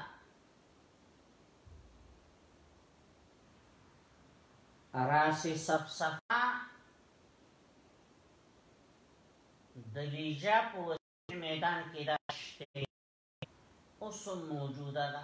A: راسي صف صفا د لیجا په میدان کې دا شته اوس موجوده ده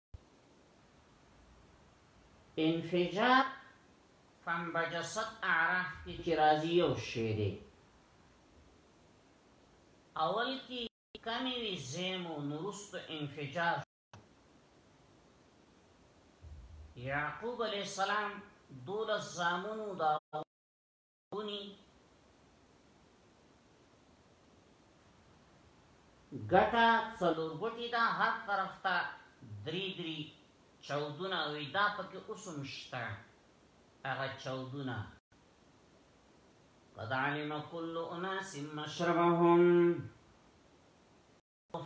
A: انفجار فانبجست اعراف کی چی رازی یو شیده اول کی کمی وی زیمو نرست انفجار یعقوب علیہ السلام دولس زامنو دا ونی ګټه څلور ګټی دا هر طرف ته دری دری چودونه وی دا پکې اوسم شته هغه چودونه قد علم كل اناس مشربهم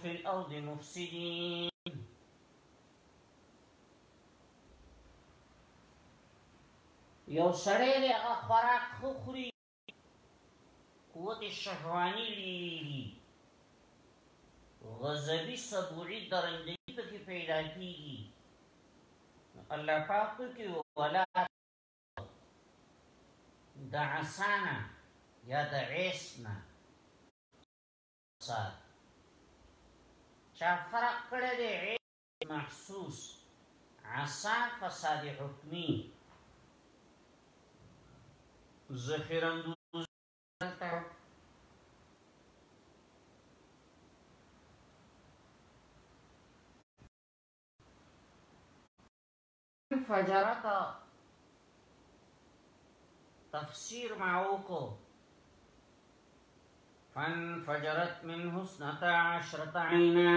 A: في الأرض مفسدين یو سړی دی هغه خوراک خو خوري قوت شهواني لیری غضبي سبوعي درندګي پکې پیدا کیږي الله پاک پکې ولا د عسانا یا د عیسنا سات چا فرق کړی دی محسوس عصا فساد حکمی زخیرندو فجرت تفسیر ما وکو فانفجرت منه اثنتا عشرت عینا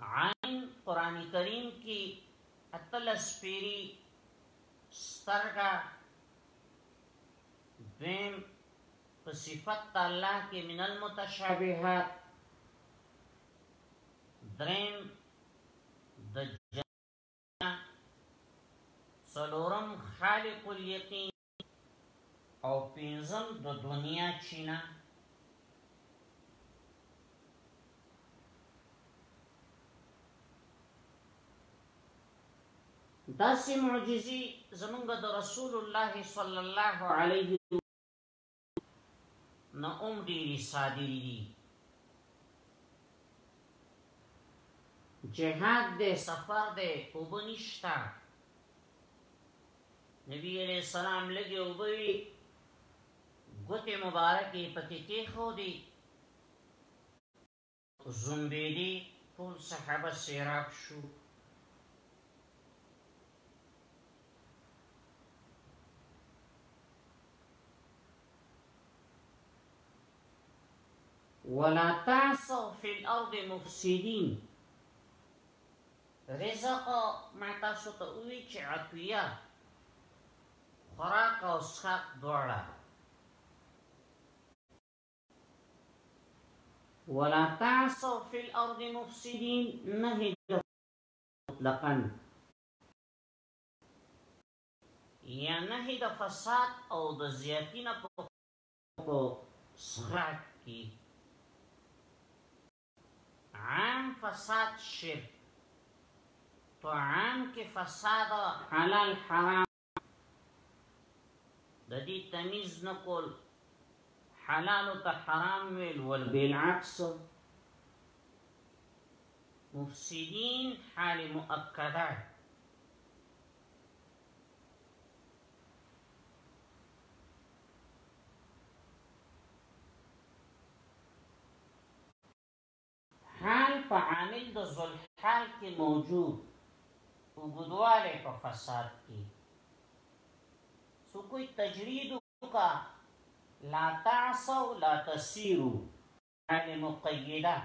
A: عین قرآن کریم کی اتلس پیری سترگا دویم په صفت الله کې من المتشابهات دریم د جنه سلورم خالق الیقین او پینزم د دنیا چینه داسې معجزي زمونږ د رسول الله صلی الله علیه نه اوم ډیری صادری دی جهاد دے سفر دے اوبنشتا نبی علیہ السلام لگے اوبوی گوت مبارکی پکی کی خودی خو زمبیدی ټول صحابه سیراب شو ولا تعصوا فی الارض مفسدین رزق ما تاسو ته وی چې عطیه خوراک او سخاق دواړه ولا تعصوا في الارض مفسدين نه مطلقاً یا نه د فساد او د زیاتی نه په سرات کی عام فساد شرک تو عام کې فساد حلال حرام د دې تمیز نه کول حلال ته حرام ویل ول بالعکس مفسدين حال مؤکده حال په عامل د ذوالحال کې موجود اوږدوالی په فساد کې څو کوئی تجرید وکا لا تعصو لا تسیرو حال مقیده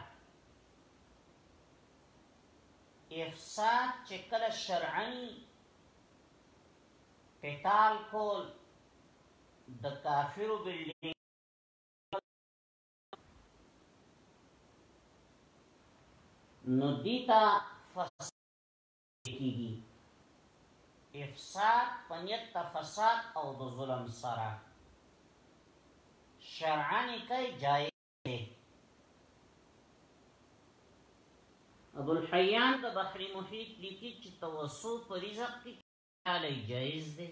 A: افساد چې کله شرعي قتال کول د کافرو بلډینګ نو دیتا فساد کیږي افساد پنیت تا فساد او د ظلم سره شرعن کئی جائز ہے ابو الحیان د بحر محیط لیکی چې توسو پر رزق کی کالی جائز دی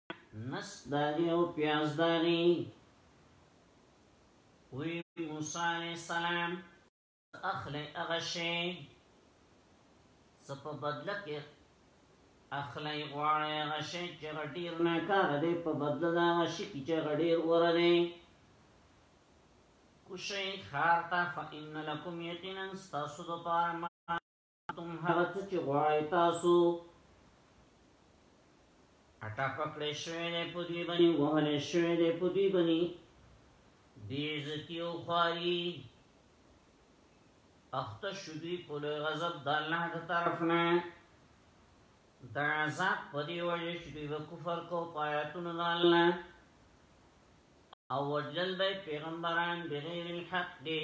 A: نس داغی او پیاز داغی وی موسی علیہ السلام اخلی اغشی سپا بدلک اخلی غواړی اغشی چه غدیر ناکار دی پا بدل دا اغشی کی چه غدیر غور دی کشی خارتا فا ان لکم یقینا ستاسو دو پارما تم هغه څه چې غواړی تاسو اټا پکړې شوې نه پدوی باندې وهلې شوې نه پدوی باندې بیزتی او خواري اخت شدوی په لوی غضب د الله د طرف نه د عذاب په دی وجه چې دوی به کفر کو پایاتونو د الله او وجل به پیغمبران بغیر الحق دی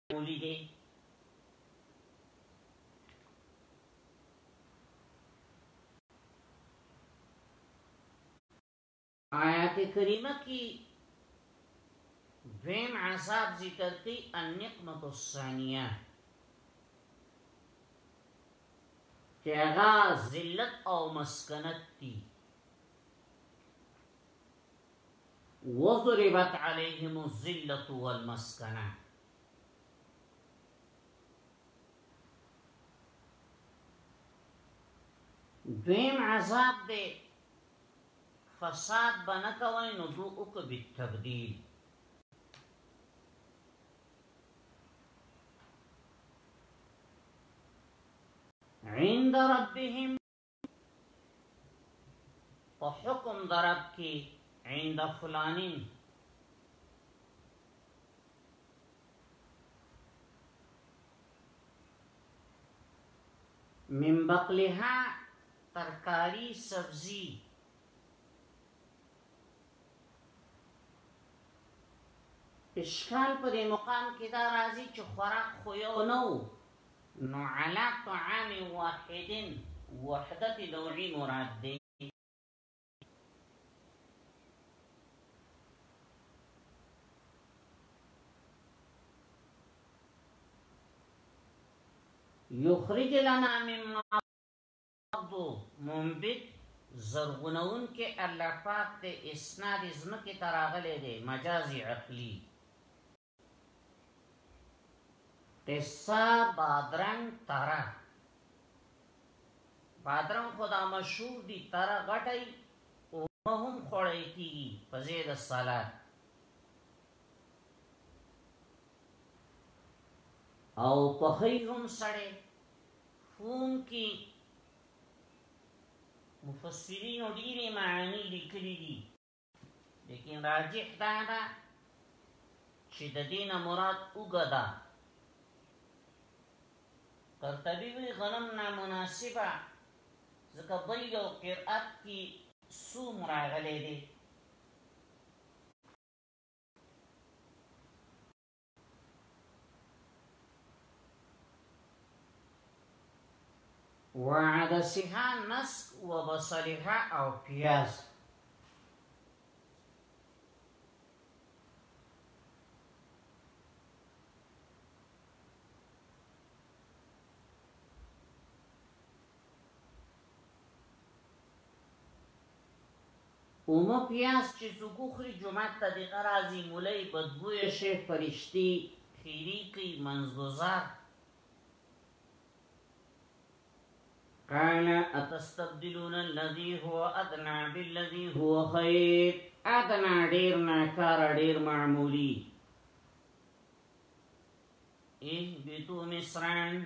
A: ټولي دي آیات کریمه کی دویم عذاب ذکر کی النقمت الثانیه چه اغا ذلت او مسکنت تی وضربت عليهم الظلة والمسكنة دویم عذاب دی فساد بنکوي نو کو بالتبديل عند ربهم په حکم درب کې عند فلانین من بقلها ترکاری سبزی اشکال په دې مقام کې دا راځي چې خوراک خو یو نه وو نو علی طعام واحد وحدت نوعی مراد دی. یخرج لنا مما الارض منبت زرغونونکی الله پاک دی اسناد ځمکی ته راغلی دی مجاز عقلی. قصه بادرنګ تره بادرنګ خدا مشهور دي تره غټي او هم خړې کی په زید صلات او په خې هم سړې فون کی مفسرین ډیره معنی لیکلي دي لیکن راجح دا ده چې د دین مراد وګدا قرطبی وی غنم نامناسبه ځکه بل یو قرأت کې سوم راغلی دی وعدسها نسک و بصلها او پیاز اومه پیاز چی څوک وخوری جومات ته دی نه راځی مولای بدبویه شی فرشتی ښیری کوي منځګذار قال اتستبدلون الذي هو ادنى بالذي هو خير ادنى ډیر ناکار ډیر معمولی اهبتو مصران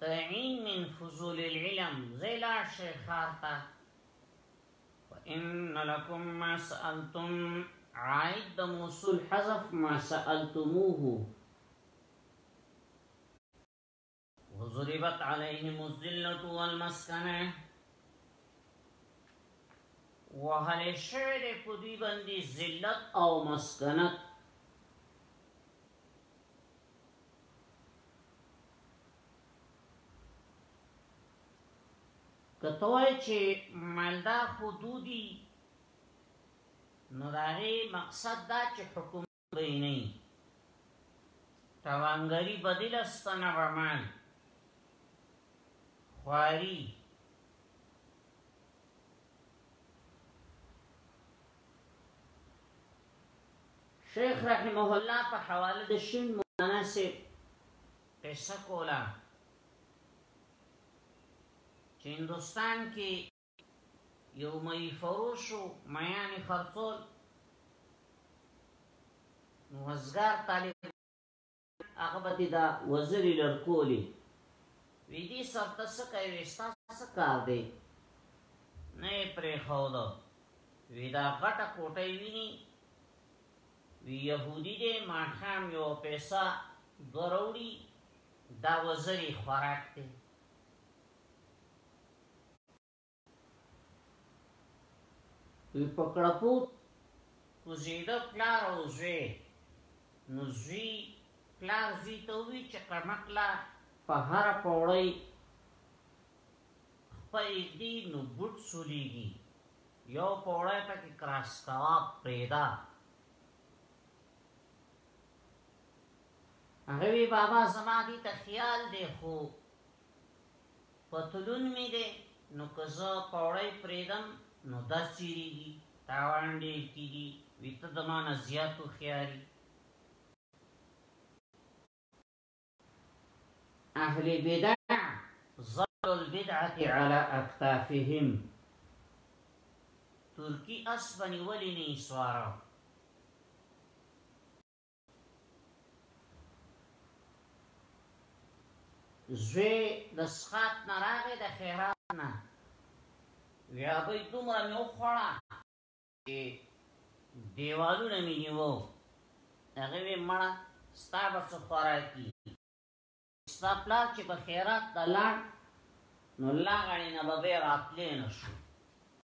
A: تعين من فضول العلم زيلا شيخاتا وإن لكم ما سألتم عائد موصول حذف ما سألتموه وضربت عليهم الذلة والمسكنة وهل شعر پدوی بندی ذلت او مسکنت که ته وایې چې مالدار خو دودي نو د هغې مقصد دا چې حکومت به یې نه وي توانګري به دې له ستنه به مال خواري شیخ رحمه الله په حواله د شین مولانا سیب قصه کولا چې هندستان کې یو مې فروشو میانې خرڅول نو هزګار طالب هغه به دې دا وزرې لرکولې. وي دې سر ته څه کوې، ستا څه کار دی؟ نه یې پرېښوده. وي دا غټه کوټه یې وینې؟ وي یهودي دی، ماښام یوه پیسه دوه راوړي، دا وزرې خوراک دی. وی پکړه پوت کوزیده پلار او زوی نو زوی پلار زوی ته وی چې کڼکلا په هر پوړی خپل دی نو بوټ سولیږي یو پوړی پکې کراس کوا پیدا هغه بابا زما دي ته خیال دی خو پتلون مي دی نو که زه پوړی پرېږدم نو دا څيريږي تاوان ډېر کيږي وي ته زما نه زيات هوښيار يي. اهل بدع ظل البدعة على اکتافهم ترکي اسبني ولي نه يي سواره. زوی د سخات نه راغی د خیرات نه بیا به دومره مې وخوړه چې دیوالونه مې نیوو هغه وی مړه ستا به څه خوراکي ستا پلار چې په خیرات ته لاړ نو لا غړې نه به راتلې نه شو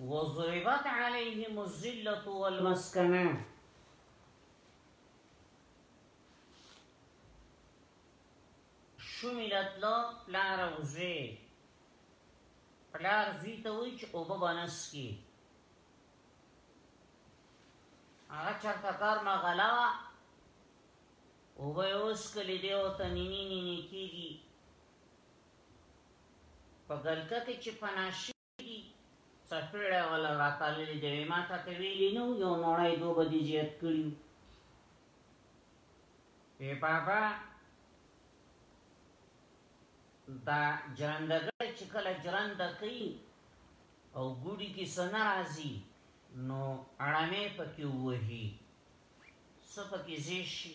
A: وضربت عليهم الذلة والمسكنة شملت له پلار او زوی پلار زوی ته وی چې اوبه بنس کی هغه چرته کار ما غلا او به اوس کلی دی او ته نینی نینی کیږي په ګرکه کې چې پناه شوي دي، څپېړی هغه له راتاللې ډېوې ما تا ته ویلي نه وو، یو مړی دوه به دې زیات کړي وو. ای بابا! دا جرندګړی چې کله جرنده کوي او ګوډي کې څه نه راځي، نو اړمې پکې ووهي، څه پکې زیش شي.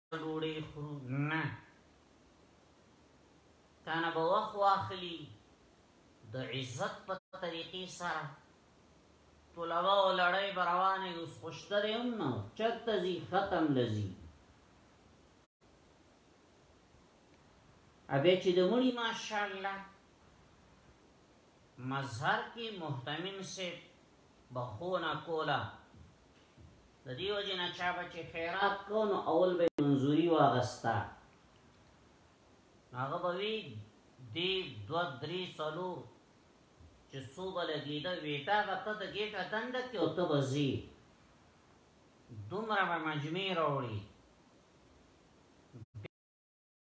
A: ډوډۍ خورو نه تانه به وخ واخلي د عزت په طریقې سره طلبه او لړۍ بروانه اوس خوشتره هم نه چرته زی ختم لذي ابه چې د مړي ماشاءالله مظهر کې محتمم سه بخونه کولا د دې وجه نه چا به چې خیرات کو نو اول به منظوري واغستا هغه به وی دی دو درې سلو چې څو به لګېده ویتا به ته د ګیټه دند کې او ته به ځي دومره به مجمع راوړي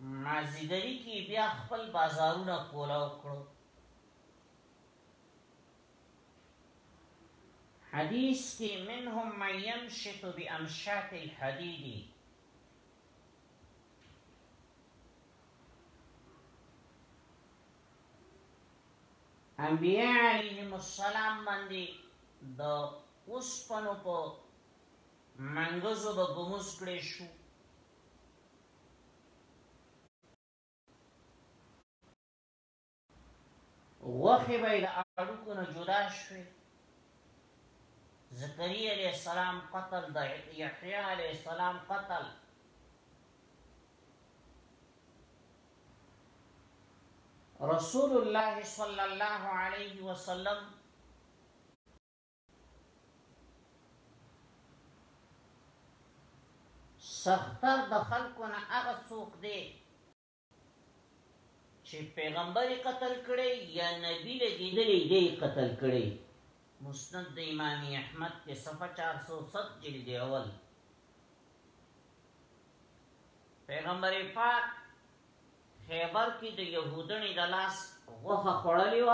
A: مازیګری کی بیا خپل بازارونه کولاو کړو حدیث کی منهم من یمشط بامشات الحدیدی انبیاء علیهم السلام باندې د اوسپنو په منګزو به ګموس کړی شو غوخه به د اړوکو نه جدا شوه زکریا علیہ السلام قتل د یحیی علیہ السلام قتل رسول الله صلی الله علیه وسلم سختر د خلکو نه هغه څوک دی چې پیغمبري قتل کړي یا نبی لګیدلی دی قتل کړي مسند د امام احمد کې صفحه 407 جلد اول پیغمبر پاک خیبر کې د يهودنې د لاس غوخه خړلې و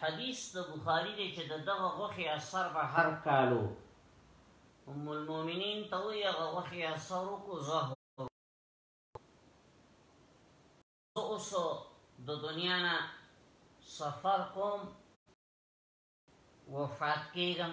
A: حديث د بخاري دی چې د دغه غوښې اثر به هر کال و ام المؤمنین ته وی هغه غوښې اثر وکړو زه اوس د دنیا نه سفر کوم وفات کېږم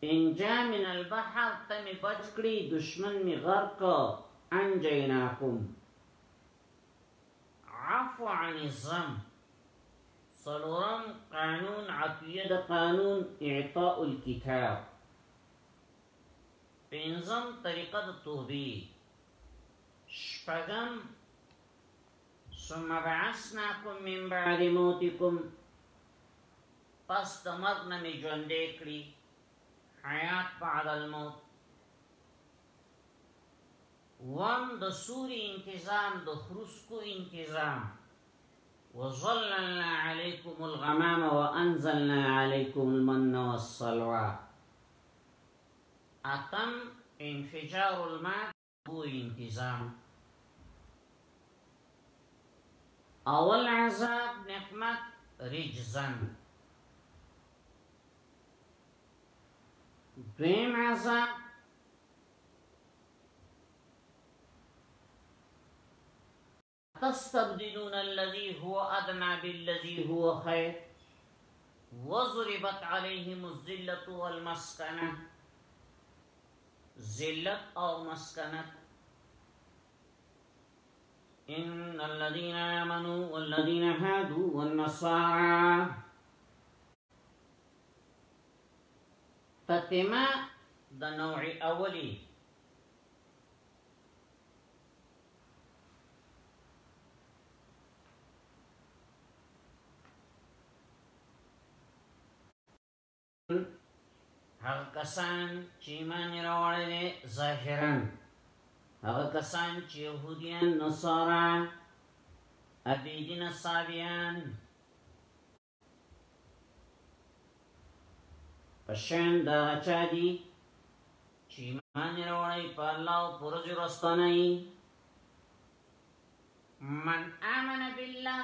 A: اینجا من البحر تمی بچ دشمن مي غرق انجيناكم عفو عن الزم صلورم قانون عطویه قانون اعطاء الكتاب پینزم طريقة التوبية توبی ثم بعثناكم من بعد موتكم پس د مرګ نه مې ژوندی کړي، حیات بعد الموت، وم د سوري انتظام د خروسکو انتظام، وظللنا علیکم الغمام وانزلنا علیکم المن والسلوی، اتم انفجار الماء، پوری انتظام اول عذاب نقمت رجزن دویم عذاب تستبدلون الذي هو ادنى بالذي هو خير وضربت عليهم الذله والمسكنه ذلت او مسكنه ان الذين امنوا والذين هادوا والنصارى مستطمه د نوع اولی هغه کسان چې ایمان راوړی دی ظاهرا هغه کسان چې يهوديان نصارا ابيدین صابيان پشان دا چا دي چې ایمان وروړي په الله او پر ورځ ورستنه من آمن بالله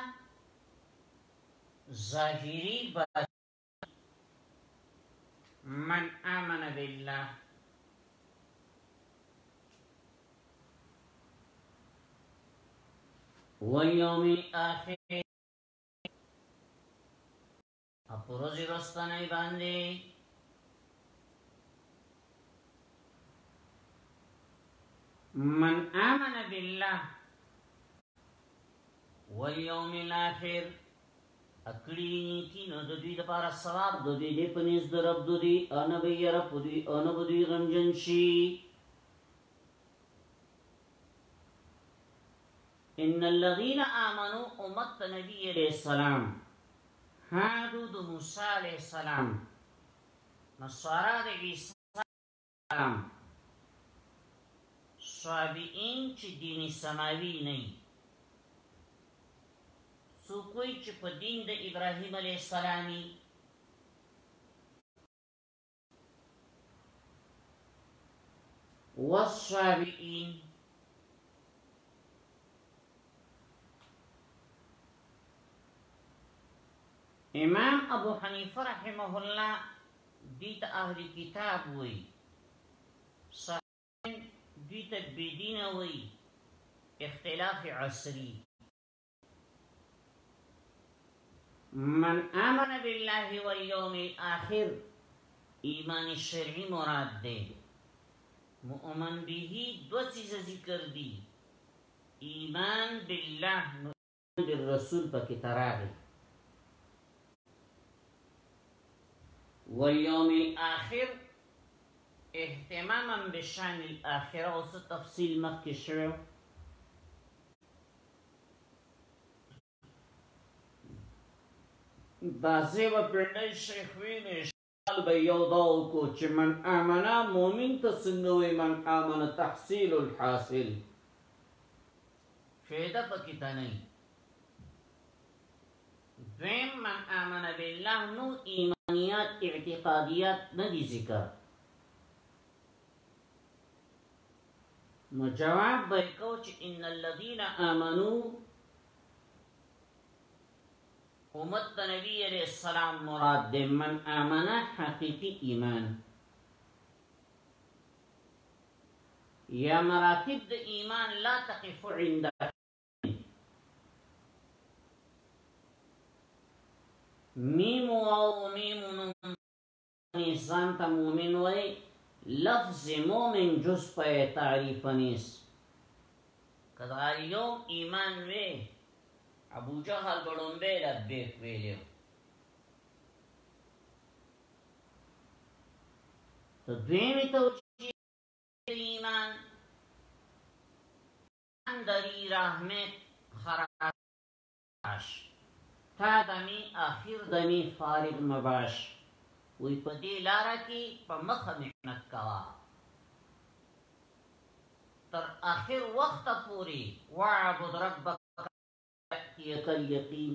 A: ظاهری باطن من آمن بالله واليوم الآخر اپروزی رستنی باندی من آمن بالله والیوم الاخر اکړی نیکی نو د دوی لپاره ثواب د دوی دی پنيز د رب د دوی او نه به یې رب دوی او نه به دوی غمجن شي ان الذين آمنو امت د نبی علیه السلام هادو د موسی علیه السلام نصارا د عیسی السلام صابئین چې دین سماوی نه سوکوی چې په دین د ابراهیم علیه السلامي والصابئين امام ابو حنیفه رحمه الله دیت اهل کتاب وی صحابین دیت بدین وی اختلاف عصری من آمن بالله واليوم الاخر ایمان شرعی مراد ده مؤمن به دو چیز ذکر دی ایمان بالله نو بالرسول پکی تراغی واليوم الاخر اهتماما بشان الاخره اوس تفصیل مخکې شوه دا زیب پنډی شیخ وینې شال به یو دا وکړو چې من آمنا مومن ته څنګه وي من آمنا تحصیل الحاصل فیده پکې ته نه دویم من آمنا بالله نو ایمانیات اعتقادیات نه دي ذکر نو جواب به کو چې ان الذين امنوا امت د نبی علیہ السلام مراد د من امنه حقیقی ایمان یا مراتب د ایمان لا تقف عند میم او میم نون انسان ته مومن وای لفظ مومن جز په تعریف نیس کدا یو ایمان وی ابو جهل بڑون بے لبیک ویلیو تو دویمی توجیه ایمان اندری رحمت خراب اش تا دمی اخیر دمی فارغ مباش وی په دې لار کې په مخه محنت کوا تر اخر وخت پوری وعبد ربک یاتیک الیقین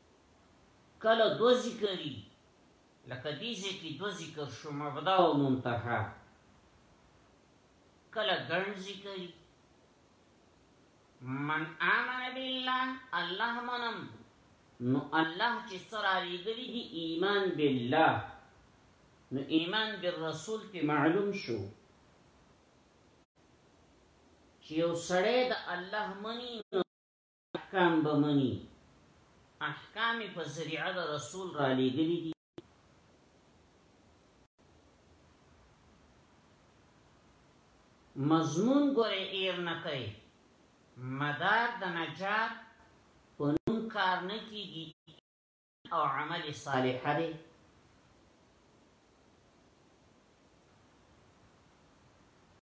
A: کله دوه ذکري لکه دې ځای کې دوه ذکر شو مبدا او منتها کله ګڼ ذکري من آمن بالله الله منم نو الله چې سره لګري دي ایمان بالله نو ایمان بالرسول په معلوم شو چې یو سړی د الله مني احکام به مني احکام په ذریعه د رسول را لېږلي دي مضمون ګورې ایر نه کوي مدار د نجات په نوم کار نه کیږي او عمل صالح دی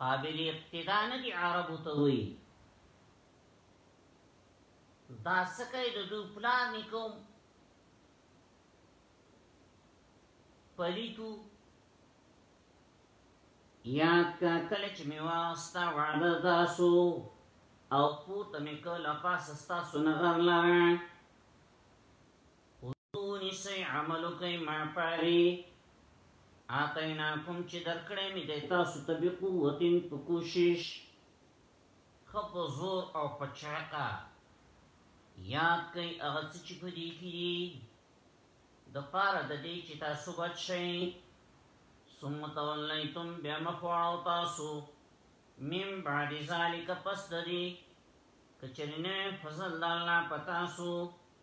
A: قابل اقتدا نه دي عربو ته وي دا سکه د دوی پلار نکوم پلیتو یاد کا کله چې می واسطه وعده تاسو او پورته می کله پاسه تاسو نغر لاره ونیسئ عمل وکړئ ما په هغې آتیناکم چې درکړی مې دی تاسو ته بقوت په کوشش ښه په زور او په چاقه یاد کړئ هغه څه چې په دې کې دي دپاره د دې چې تاسو بچ شئ ثم تولیتم بیا مخ واړو تاسو من بعد ذالک پس ددی کچرنه فضل الله پتاسو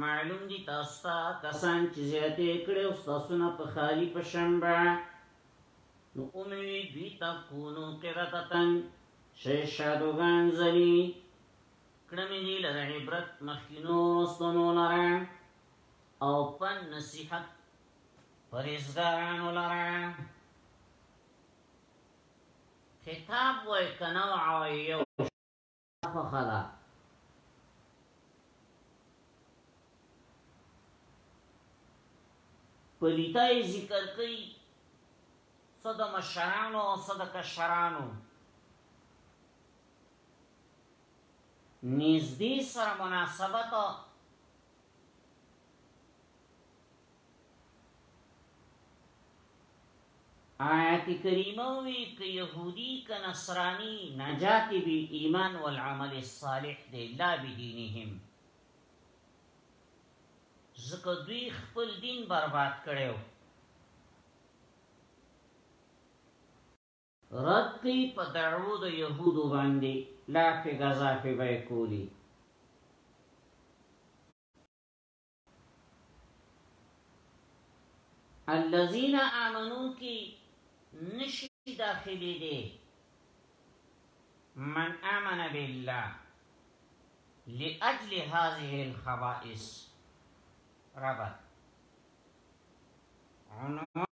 A: معلوم دي تاسو ته کسان چې زیاتې کړې او ستاسونه په خالي په شنبه نو اوموي دوی ته کونو قرتتن شی شادوګان زلی کړمې دي لره عبرت مخکینو رستونو لره او پن نصیحت پریزګارانو لره خطاب وای کنو عویو خوښه ده. پلیته یې ذکر کوي څه د مشرانو او څه د کشرانو نږدې سره مناسبت آیات کریمه وی که یهودی که نصرانی نجات بی ایمان والعمل الصالح دی لا بدینهم زکه دوی خپل دین برباد کړو رد کوي په دعوو د يهودو باندې لا په غزا په به کولی الذين آمنوا كي نشي داخل دي من آمن بالله لأجل هذه الخبائث ربط عنوان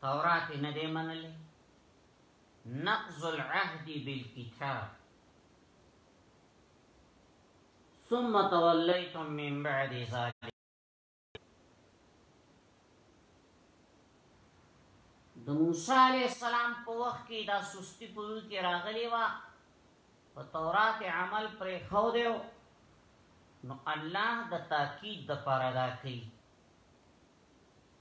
A: تورات نه دی منلی نقض العهد بالكتاب ثم توليتم من بعد ذلك د موسی علی السلام په وخت کې دا سستی په یو کې راغلی و په تورات عمل پر خو دیو نو الله د تاکید د پاره دا کوي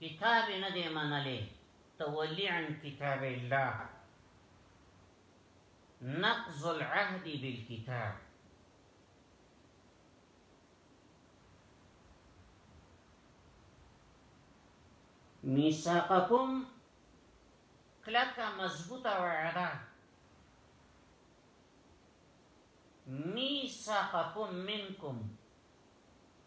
A: كتاب ندي من عليه تولي عن كتاب الله نقض العهد بالكتاب میثاقکم كلاكا مزبوطة وعده میثاقکم منكم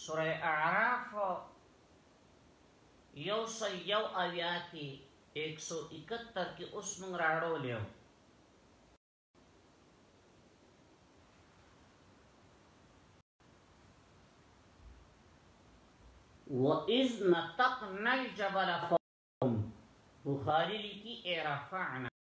A: سوره اعراف یو سل یو اویا کې 171 کې اوس موږ راړو لیو وَإِذْ نَتَقْنَا الْجَبَلَ فَوْقَهُمْ بخاری لیکي اعرفعنا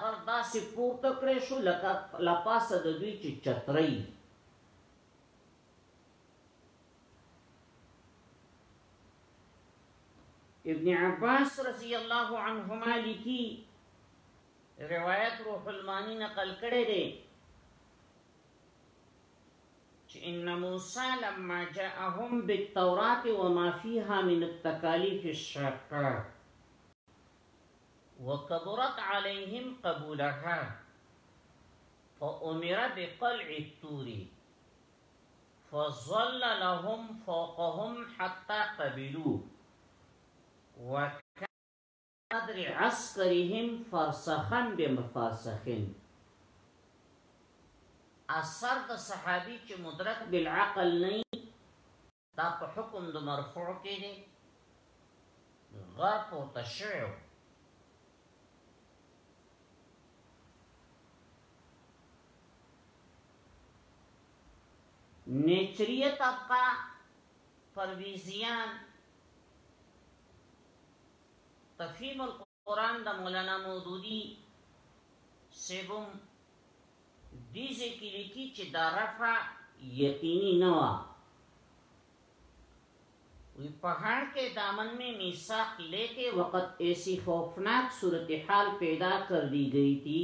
A: غر داسې پورته کړی شو لکه له پاسه د دوی چې چترۍ وي ابن عباس رضی الله عنهما لیکي روایت روح المانی نقل کړی دی چې ان موسی لما جاءهم بالتوراة وما فيها من التكاليف الشاقه وكبرت عليهم قبولها فأمر بقلع التور فظل لهم فوقهم حتى قبلوه وقدر عسكرهم فرسخا بمفاسخين اثر د صحابي چې مدرک بالعقل نه دا په حکم د مرفوع کې دی غا پورته شوی نیچریه طبقه پرویزیان تفهیم قران د مولانا مودودي صیب هم دې ځای کې لیکي چې دا رفع یقیني نه وه وی پهاړ کې دامن می میثاق لیکې وقت ایسی خوفناک صورتحال پیدا کر دی گئی تھی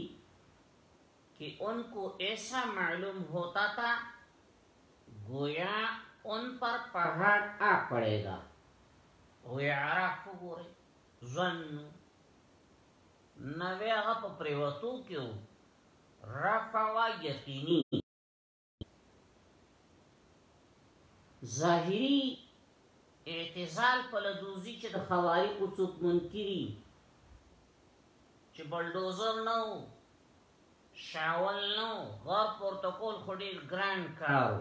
A: کہ ان کو ایسا معلوم ہوتا تھا گویا ان پر پهاړ آ پړېږي وی عرف وګورئ ځوان نو نوی هغه په پریوتو کې و رفع وا یقینی ظاهری اعتزال په لدوزی چې د خوارق او څوک منکری چې بلډوزر نو شاول نو غر پروتوکول خو ډیر ګران کارو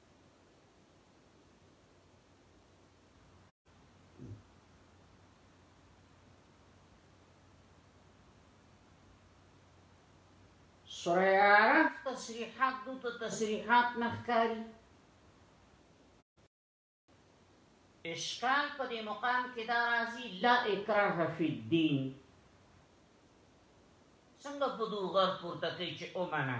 A: سوره عرف تصریحات دو ته تصریحات نخکاری اشکال په دې مقام کې دا راځي لا اکراه فی الدین څنګه په دوه غر پورته کوي چې او معنا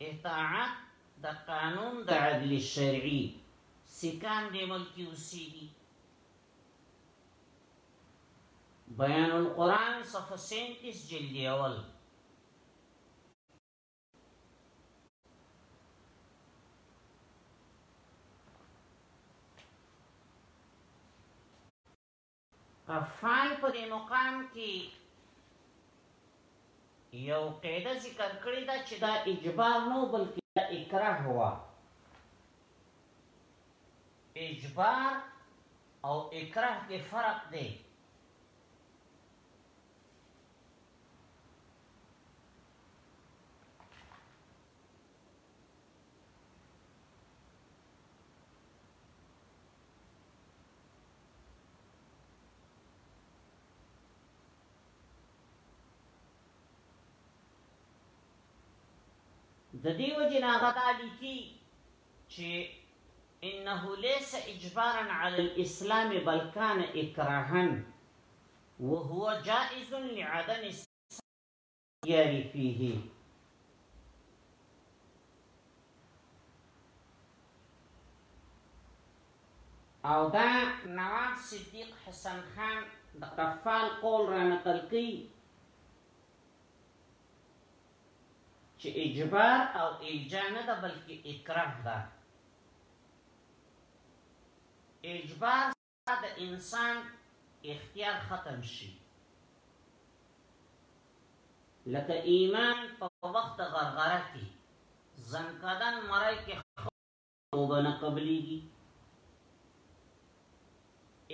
A: اطاعت د قانون د عدل شرعي سیکان دې ملک کې اوسېږي. بیان القرآن صفحه 37 جلد اول افعال په دې مقام کې یو قاعده ذکر کړی دا چې دا اجبار نو بلکې دا اکراه هوا اجبار او اکراه کې فرق دی د دیو جنا غدا لیکي چې انه ليس اجبارا على الاسلام بل كان اكراها وهو جائز لعدم ياري فيه او دا نواب صدیق حسن خان د قفال قول را نقل کی چې اجبار او الجا نه ده بلکې اکراه ده اجبار دا د انسان اختیار ختم شي لکه ایمان په وخت د غرغره کې زنکدن مرای کې توبه نه قبليږي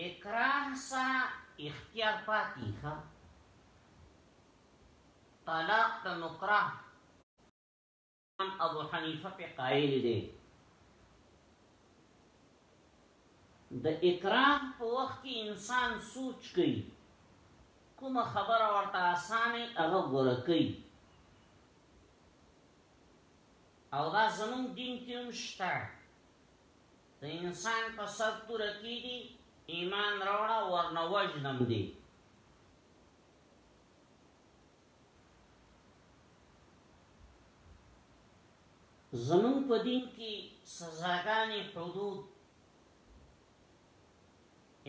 A: اکراه سا اختیار پاتې ښه طلاق د مکراه ابو حنیفه په قائل دی د اکراه په وخت کې انسان سوچ کوي کوم خبره ورته اسانه هغه غوړه کوي او دا زمون دین کې هم شته د انسان په سر تور کیږي ایمان راوړه ورنه وجنم دی زموږ په دین کی سزاګانی حدود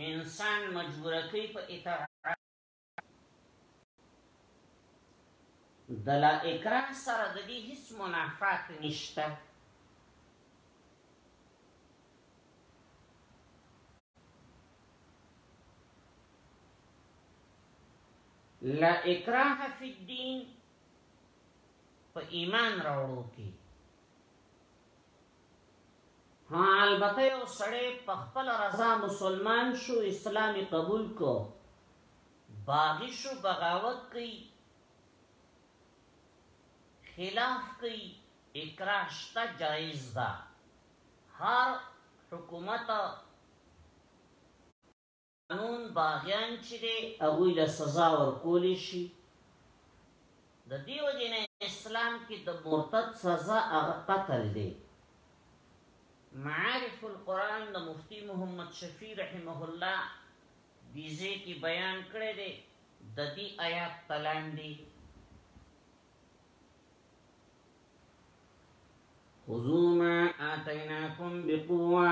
A: انسان مجبوره کوي په اطاعت د لا اکراه سره د دې هیڅ منافات نشته لا اکراه فی الدین په ایمان راوړو کې ها البته یو سړی په خپل رضا مسلمان شو اسلامي قبول کو باغی شو بغاوت کوي خلاف کوي اکراه شته جایز ده هر حکومت قانون باغیان چې دی هغوی له سزا ورکولی شي د دې وجې نه اسلام کې د مرتد سزا هغه قتل دی معارف القرآن د مفتی محمد شفیع رحمه الله دیزه کی بیان کړی دی د دې آیات تلان دی خذوا ما آتيناكم بقوة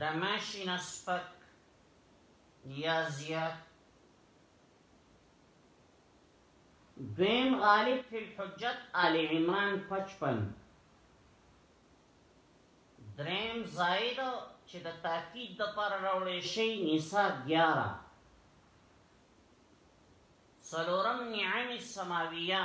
A: د ماشي نه سپک یا زیات دویم غالب فی الحجت آل عمران پچپن دریم زائد چې د تاکید د پر راوړې شي نساء 11 سلورم نعم السماویه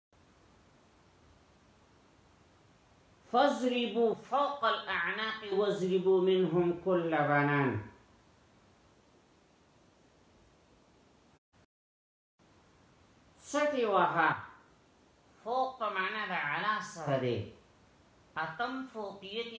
A: فاضربوا فوق الاعناق واضربوا منهم كل بنان ستی وها فوق معنا دا علا سره دی اتم فوقیت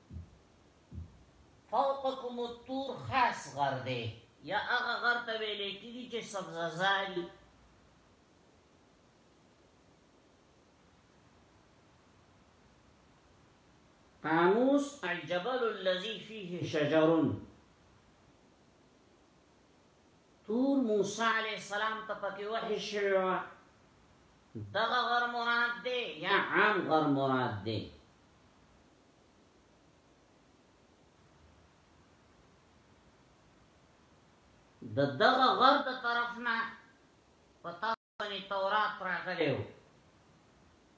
A: فوقکم الطور خاص غر دی یا هغه غر ته ویل کېږي چې سبززاري قاموس الجبل الذي فيه شجر تور موسی علیہ السلام ته پکې وحی شوی دغه غر مراد دی یا عام غر مراد دی د دغه غر د طرف نه په تاسو باندې تورات راغلی و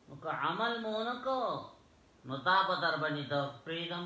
A: نو که عمل مو نه کو نو دا به در باندې د پریدم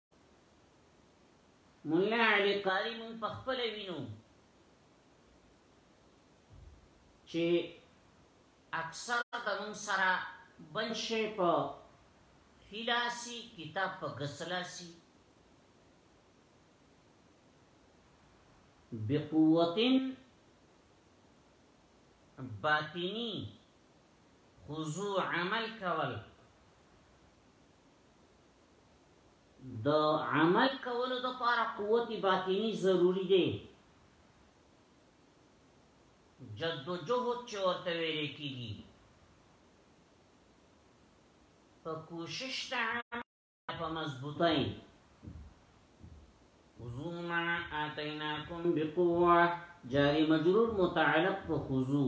A: مولا علی قاری مون په خپل وینو چې اکثر د مون سره بل شي په خلاصي کتاب په غسلاسي بقوتن باطنی خضوع عمل کول د عمل کولو د پاره قوت باطنی ضروری دی جد و جهد چې ورته ویل کیږي په کوشش ته په مضبوطی خذو ما آتیناکم بقوه جاری مجرور متعلق په خذو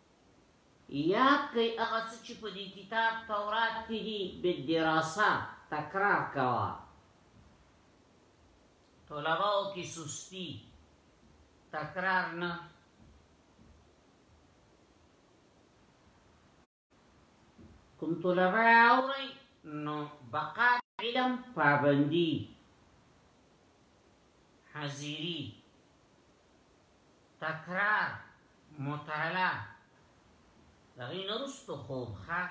A: ياد کړئ هغه څه چې په دې کتاب تورات کې دي بالدراسه تکرار کوه طلباو کې سستی تکرار نه کوم طلبه اوري نو بقا علم پابندي حاضری تکرار مطالعه دغه نرستو خوب ښه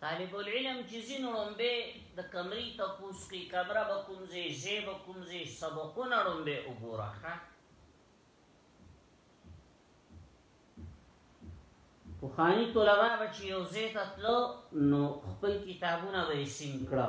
A: طالب العلم چې زینو لومبه د کمرې تپوس کې کمره به کومځي زی به کومځي سبقونه لومبه وګوره ښه پوخانی طلبه به چې یو زی ته تلو نو خپل کتابونه به یې سین کړه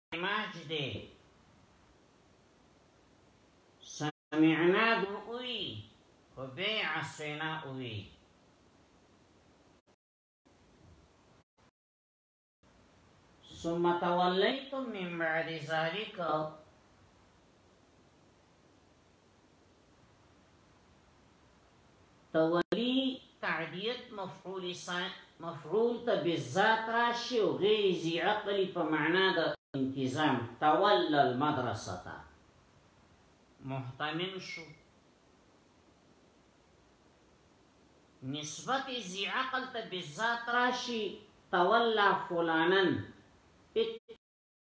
A: ماج دې سمعنا دوی خو بے عصینا اوی ثم تولیتم من بعد ذالک تولی تعدیت مفعول مفعول ته بالذات راشي او غیر ذی عقل په معنا د انتظام تولى المدرسه محتمم شو نسبت ذی عقل ته بالذات راشي تولى فلانن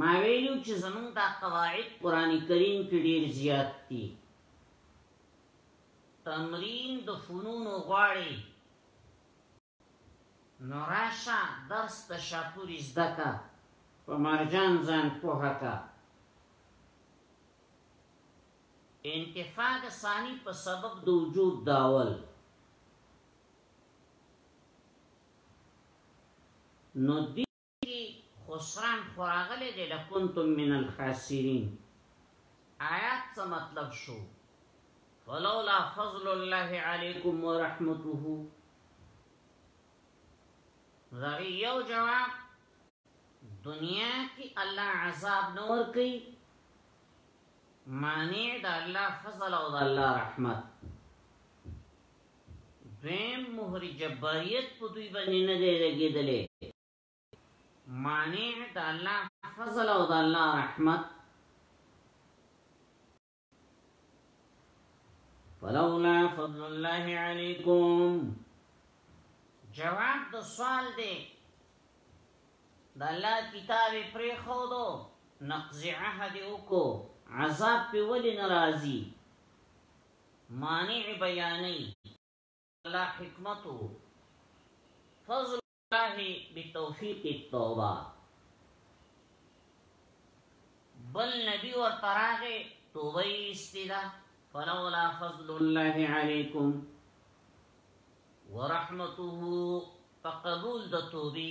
A: ما ویلو چې زمونږ دا قواعد قران کریم کې ډیر زیات دي تمرین د فنون غواړي نوراشا درس د شاپوري زدکا په مرجان ځان پوهکا انتفاع ثانی په سبب د وجود داول نو خسران خوراغله دې لکنتم من الخاسرین آیات څه مطلب شو فلولا فضل الله علیکم ورحمته زغی یو جواب دنیا کی الله عذاب نور کوي مانع د الله فضل او د الله رحمت دویم مهر جباریت په دوی باندې نه دی لګېدلی مانع د الله فضل او د الله رحمت فلولا فضل الله علیکم جواب د سوال دی د الله کتاب پرې خو دو نقض عهد وکړو عذاب په ولې ناراضي مانع بیانې الله حکمت فضل الله بتوفیق التوبه بل نبی ور تراغه توبه استدا فلولا فضل الله علیکم ورحمته فقبول د توبه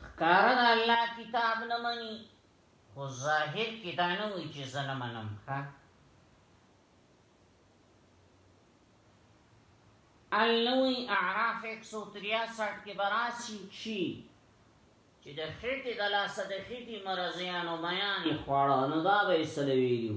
A: ښکاره د الله کتاب نه مني خو ظاهر کې دا نه وي چې زه نه منم ښه النوی اعراف 163 کې براسي شي چې د خېټې د لاسه د خېټې مرزيانو میانې خواړه نو دا به یې سلویلیو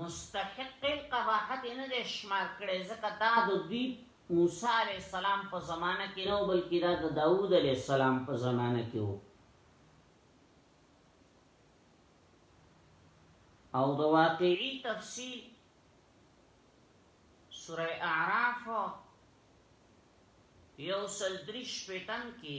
A: مستحق القباحت نه دی شمار کړی ځکه دا د دوی موسی علی السلام په زمانه کې نه بلکې دا د داوود علی السلام په زمانه کې وو او د واقعي تفصیل سوره اعراف یو سل دریش پیتم کې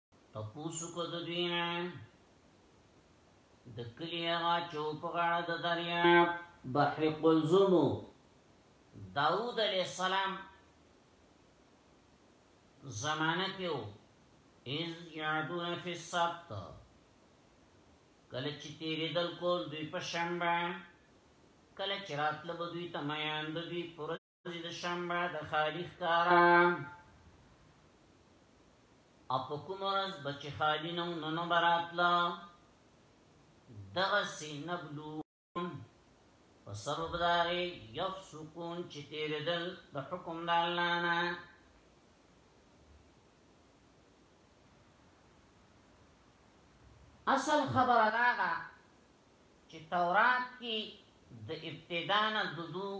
A: تپوسو کو د دوی نه د کلی هغه چوپ غاړه د دریا بحر قلزم داوود علیہ السلام زمانہ کې وو از یادون فی السبت کله چې تیرې دل کول دوی په شنبه کله چې راتله دوی تمیان دوی پر د شنبه د خالی ښکارا اپ کوم ورځ بچ خالی نو نو براتلا دغه سینبلو په سبب داري یو سکون چې تیرېدل د حکم د الله نه اصل خبره دا ده چې تورات کې د ابتدا نه ددو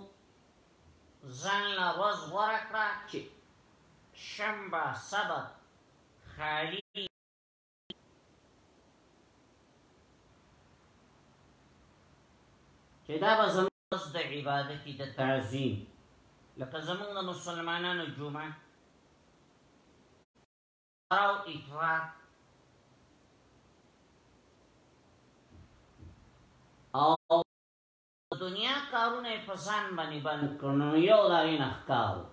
A: ځانله ورځ غوره کړه چې شنبه سبت خالي چې دا به زموږ د عبادت د تعظیم لکه زموږ د مسلمانانو جمعه او اتوار او دنیا کارونه یې په ځان باندې بند کړو نو یو د هغې نه ښکار و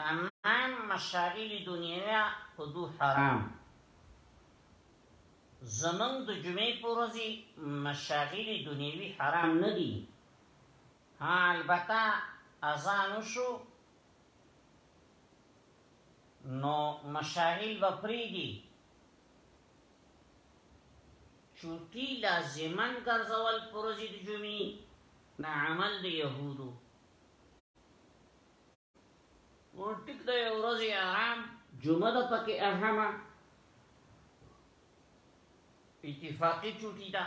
A: تمام مشاغل دنیا په دو حرام زمونږ د جمعې په ورځې مشاغل دنیوي حرام نه دي ها البته اذان وشو نو مشاغل به پریږدي چوټي لازمن ګرځول په ورځې د جمعې د عمل د يهودو نور ټیک د یو ورځې آرام جمعه د پکې اهمه اتفاقی چوټي ده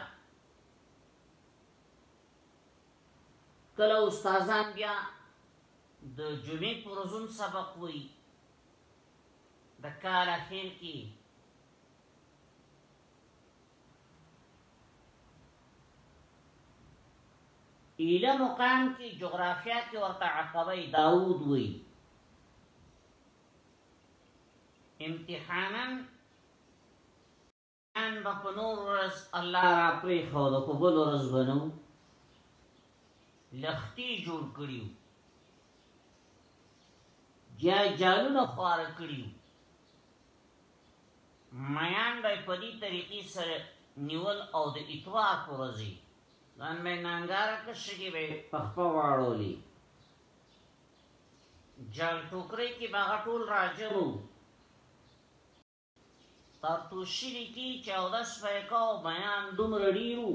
A: کله استادان بیا د جمعې پر ورځون سبق وایي د کال اخر کې ایله مقام کی جغرافیا کی ورته عقبه داود وی امتحانا ان با په نور ورځ الله را پری خو د په بل ورځ بنو لختی جوړ کړیو یا جالونه خوار کړیو ميان به په دې طريقې سره نيول او د اتوار په ورځې ځان به يې نانګاره کړ، شګې به يې په خپه واړولې، جال ټوکرۍ کې به هغه ټول راجم وو، ترتوشي ليکي چې اودس به يې کاوه، ميان دومره ډېر وو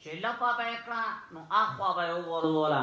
A: چې لپه به يې کړه نو اخوا به يې وغورځوله.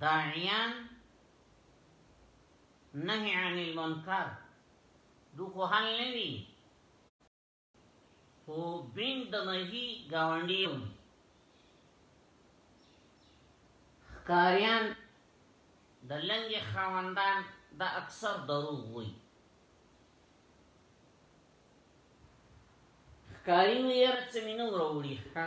A: داعیان نهی عن المنکر دو خو حل نوی خو بین د مهی گاونډیو خکاریان د لنګ خاوندان د اکثر دروغ وي خکاری ویر څه مینه وروړي ښه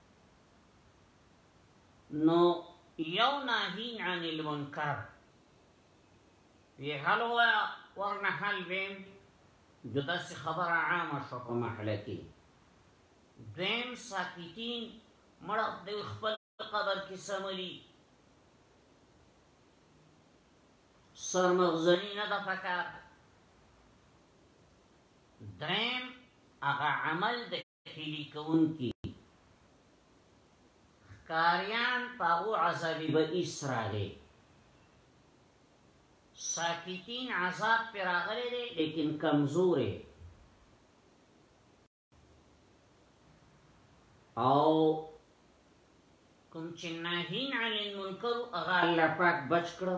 A: نو یو ناهین عن المنکر وی حل ورنه حل ویم جدا سی خبر عامه شو په محله کې دویم ساکتین مړ د خپل قبر کې سملی سرمغزنی نه د فکر دریم هغه عمل د خیلی کون کی خکاریان پا او عذابی با اسرا لے ساکتین عذاب پر آغلے لے لیکن کمزور ہے او کوم چې ناهین عن المنکر هغه الله پاک بچ کړو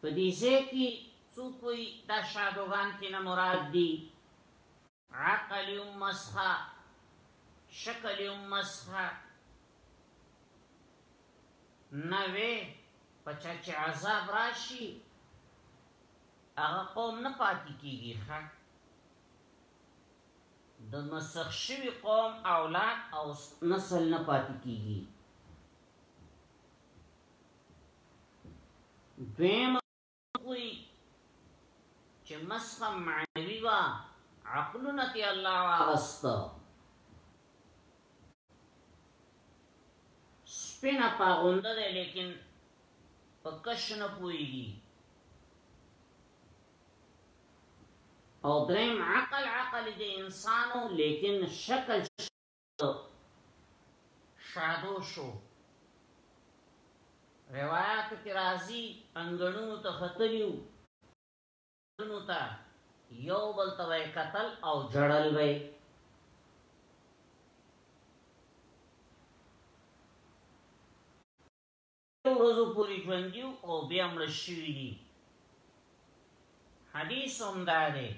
A: په دې ځای کې څوک وایي دا شادوګان کې نه مراد دي عقل یم مسخه شکل یم مسخه نوې په چا چې عذاب راشي هغه قوم نه پاتې کیږي ښه د مسخ شوی قوم اولاد او نسل نه پاتې کیږي دویم کوئی چې مسخه معنوي وا عقلونه تی الله واغست سپینه پاغونده ده لیکن په کش نه پويږي او دریم عقل عقل د انسانو لیکن شکل ته شادو شو روایاتو کې راځي انګړونو ته ختلیو انګړونو ته یو بل ته وای قتل او جړل وای ورځو پوری ژوندیو او بیا مړ شوی دي حدیث هم دا دی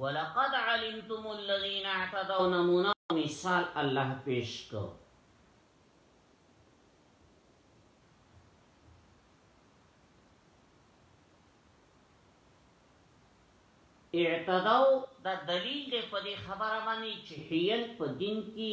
A: ولقد علمتم الذين اعتدوا نمونه مثال الله پیش کو اعتداو دا دلیل دی په دې خبره باندې چې حیل په دین کې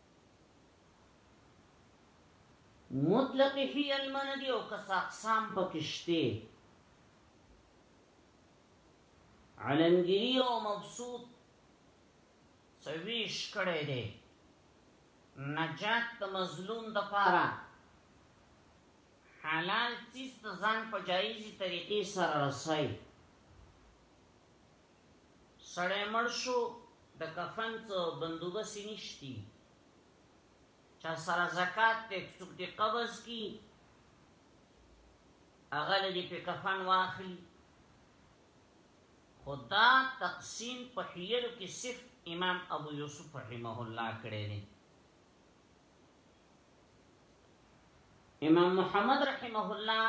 A: مطلق حیل منه دی او کس اقسام پکشته علمگیری او مبسوط سویش کړی دی نجات د مظلوم د پاره حلال چیز د ځان په جایزي طریقې سره رسای سړی مړ شو د کفن څه بندوبست نشتی چا سره زکات ته څوک دی قبض کی اغل دی په کفن واخلی خدا تقسیم په حیلو کې صرف امام ابو یوسف رحمه الله کړی دی امام محمد رحمه الله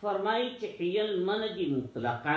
A: فرمایي چې حیل من دي مطلقاً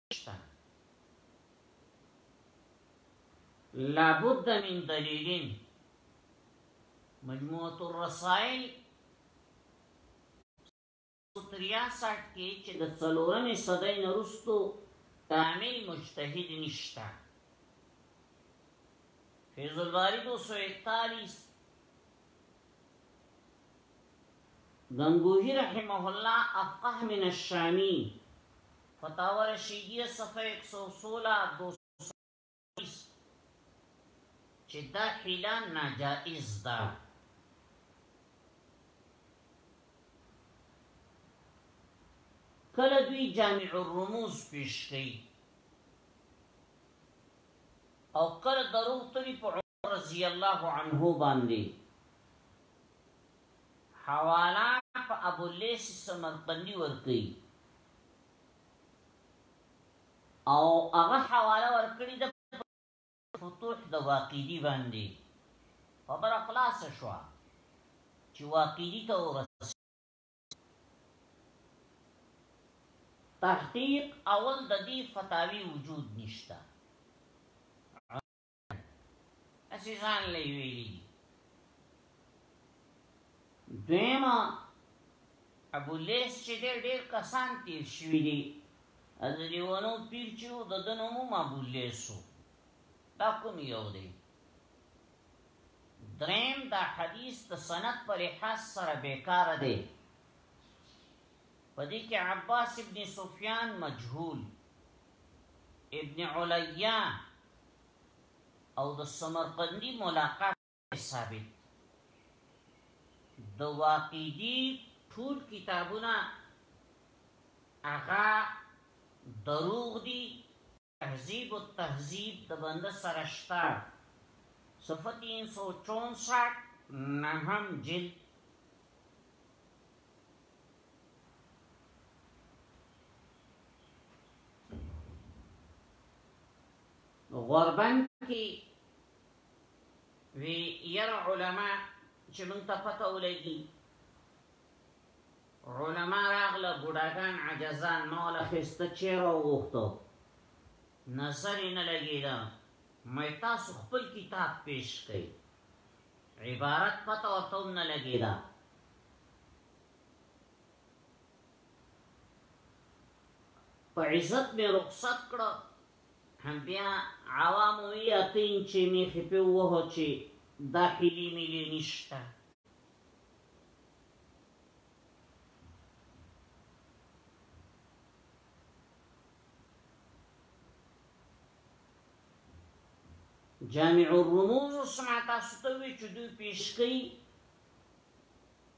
A: شته لابد من دلیلین مجموعه الرسائل 63 کې چې د څلورمې صدۍ نرستو کامل مجتهد نشته فیض الباری 241 گنگوهی رحمه الله افقه من الشامی فتاوه رشیدیه صفحه 116 چې دا حیله ناجائز ده کله دوی جامع الرموز پیش کړي او کله دروغ تری په رضی الله عنه باندې حوالا په ابو لیس سمرقندی ورکی او هغه حواله ورکړي د فتوح د واقعي باندې خبره خلاص شو چې واقعي ته ورس تحقیق اول د دې فتاوی وجود نشته اسی ځان لې ویلي دیمه ابو لیس چې ډېر ډېر کسان تیر شوي دي از دیوانو پیر چې د دنو مو ابو لیسو دا کوم یو دی دریم دا حدیث د سند پر لحاظ سره بیکار دی پدې کې عباس ابن سفیان مجهول ابن علیہ او د سمرقندی ملاقات ثابت د واقعی ټول کتابونه اغا دروغ دی تهذیب و تهذیب د بنده سرشتا صفحه 364 نهم جلد غوربند کې وی ير علما چې موږ ته پته ولګي علما راغله بډاګان عجزان نو له خسته چیر وغوښتو نظر نه لګیدا مې تاسو خپل کتاب پیش کړئ عبارت پته ورته نه لګیدا په عزت مې رخصت کړ هم بیا عوام وی اتین چې مې خپې وه چې دا حلی ملی نشته جامع الرموز سمعتا ستوي چې دوی پیش کوي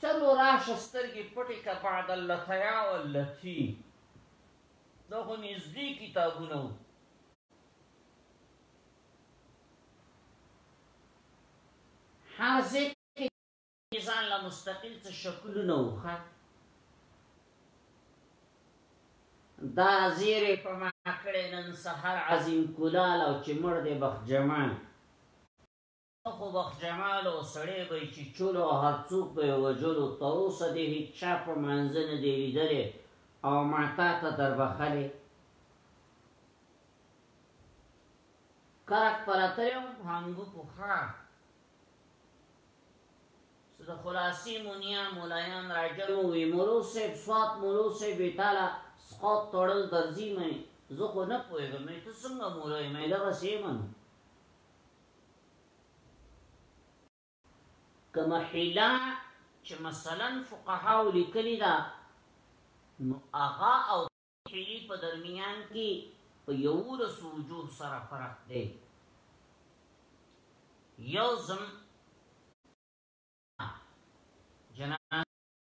A: ته نو راشه سترګې پټې که بعد اللتیا واللتی دا خو نږدې کتابونه وو هر ځای کې ځان له مستقل څه شکلونه وخه دا زیره په ما کړې نن سحر عظیم کلال او چې مړ دی بخت جمال خو بخت جمال او سړی به یې چیچلو او هر څوک به یې وژلو، تر اوسه دې هېچا په مانځه نه دی لیدلی او ما تا ته دربښلی. کرک پرتلی وم په هنګوکو ښار څه د خلاصې مو نیا ملایان راجم وو، وي مولو صیب سوات مولو صیب یې تاله سقوط تړل درځي مې زه خو نه پوهېږم مې ته څنګه مولا یې مې دغسې یمه نو. کومه حیله چې مثلا فقهاو لیکلي ده نو هغه او حیلې په درمیان کې په یولس وجوه سره فرق دی یو زم جنان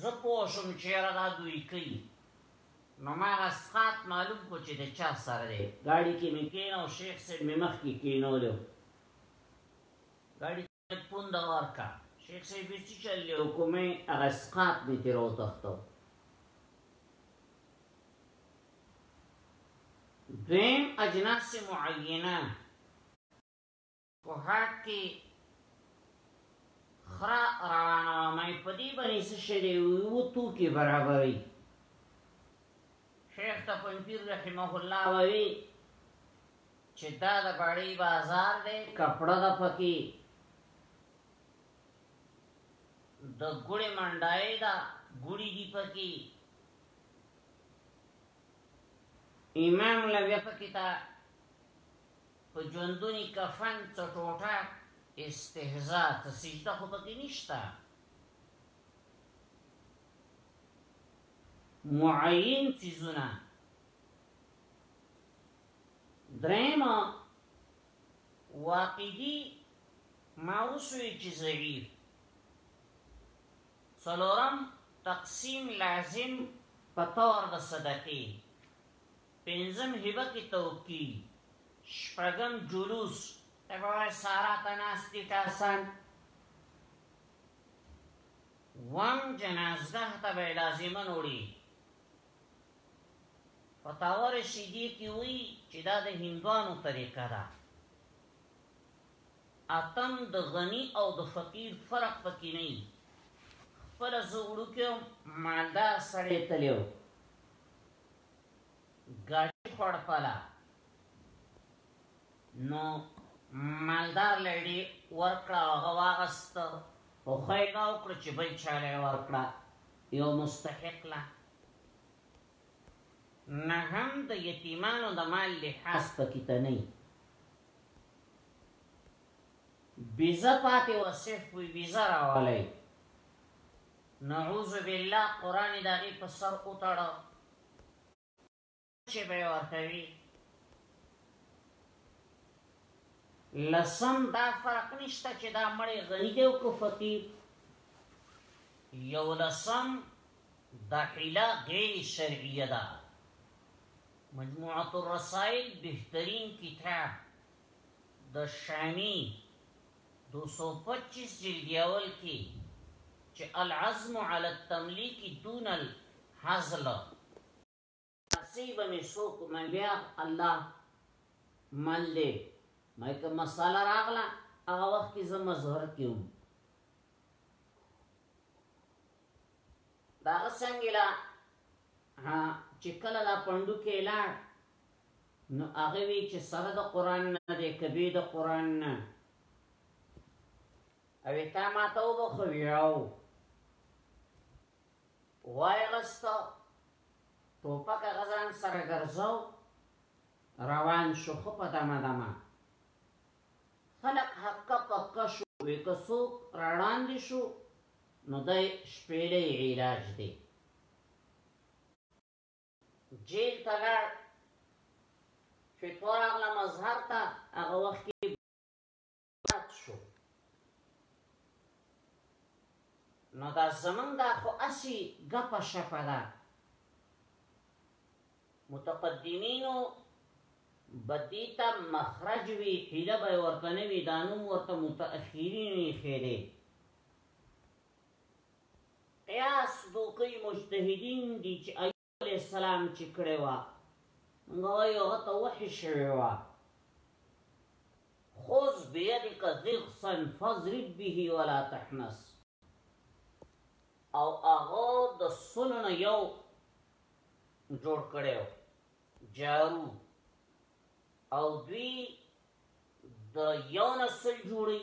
A: زه پوه شوم چې یاره دا دوی کوي، نو ما هغه ساعت معلوم کړو چې د چا سره دی، ګاډي کې مې کېناوه، شیخ صاحب مې مخکې کېنولی و، ګاډي ته مې پونده ورکړه، شیخ صاحب یې څه چل یې وکړو، مې هغه ساعت مې ترې وتښتو. دویم اجناس معینه، کوهاټ کې خرا روانه وه مې په دې باندې څه شی دی یو توکي برابروي شیخ ته پنځیر رحمه الله وایي چې دا د بړی بازار دی کپړه ده پکې د ګوړې منډای ده ګوړې دی پکې امام لوی پکې تا په ژوندوني کفن څه ټوټه استهزاء څه سجده خو پکې نشته معین چیزونه درېم واقعي ما اوسوي چې ضعیف څلورم تقسیم لازم په تور د صدقې پنځم هبه کی توقی شپږم جلوس. ته به وای سارا ته ناست دي ټاسن. وم جنازګاه ته به لازمن وړي فتاوا رشیدی کی وی چې دا د هندوانو طریقه ده اتم د غنی او د فقیر فرق پکې نه خپل زوړو کې مالدار سره تلو ګاډي خړپلا نو مالدار لړي ورکړه هغه واغست او خیګه وکړ چې بل چاله ورکړه یو مستحق لا نه هم د یتیمانو د مال لحاظ پکې ته نه بیزه پاتې وصف وی بیزه راوالی نعوذ بالله قران يې د هغې په سر وتړه چې به يې ورته وي لسم دا فرق نشته چې دا مړی غنی دی او که فقیر یو لسم دا حیله غیر شرعیه ده مجموعه الرسائل بهترین کتاب د شامی دو سو پچیس جلدی اول کی چه العزم علی التملیک دون الهزل. هسی به می څوک مل وی الله مل دی مه که مساله راغله هغه وخت کی زه مزور کی وم داغه څنګه لا چه کله دا پندو کی لاړ نو هغه وی چې سره د قران نه دی کبي د قران نه او تا ما ته وبخو یاو وای غستا ټوپک غزان سره ګرځاو روان شو خو په دمه دمه خلق حق پک شو وکسو رڼان دي شو نو دای شپېلې علاج دی جیل ته لاړ فتوا راغله مظهر ته هغه وخت کې بات شو نو دا زمنګ دا خو اسی غپ شپه ده متقدمینو بدیتا مخرج وی حیله به ورته نه وی دانو ورته متأخرین خېره قیاس دوکۍ مجتهدین دي چې ایوب علیه السلام چې کړی وه موږ وایو هغه ته وحي شوې وه خوز بیدک ذغسن فضرب به ولا تحنس او هغه د سنن یو جوړ کړو جارو او دوی د یو نسل جوړي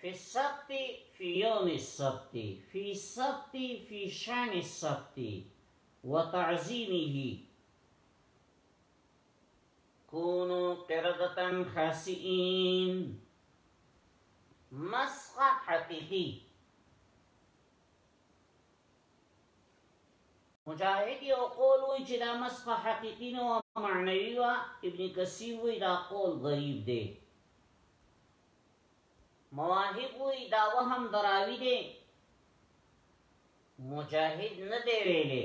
A: في السبت في يوم السبت في السبت في شان السبت وتعظيمه كونوا قردة خاسئين مسخ حقیقی مجاهد یو قول وی چې دا مسخ حقیقی نه او معنوي وا ابن کثیر وی دا قول غریب دی مواهب وی دا وهم دراوی دی مجاهد نه دی ویلې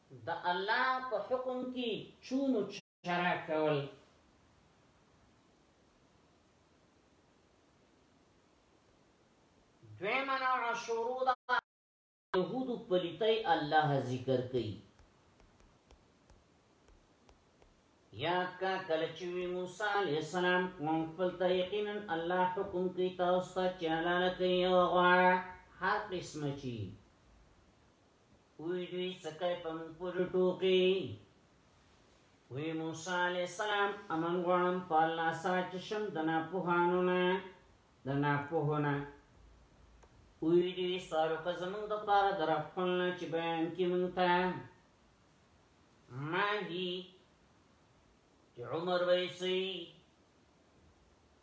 A: د الله په حکم کی چونو چرا کول دویمه نوع شروع ده یهودو پلیتی الله ذکر کئی یاد کا کله چې موسی علیہ السلام قوم خپل ته یقینا الله حکم کوي تاسو ته چې حلال کوي او غواړه هر قسم چی وی دوی سکای په موږ پورې ټوکی وی موسی علیہ السلام امن غوانم په الله سره چې شم د ناپوهانو نه د ناپوهونه وی دوی سوالو که زمونږ د پاره د رب خپل نه چې بیان کې مونږ ته ما هی چې عمر ویسی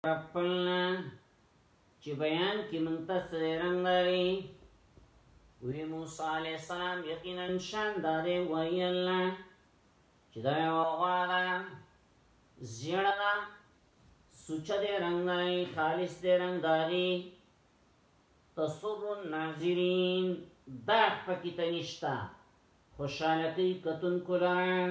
A: خپلنا چې بیان کې مونږ ته سره رنگ لري وی موسی علی السلام یقینا شان دارې وای الله چې دا وغواړه زیړه سوچ دې رنگ نه خالص دې رنگ داري تسر الناظرین دا پکې تنشتا خوشاله کوي کتون کولم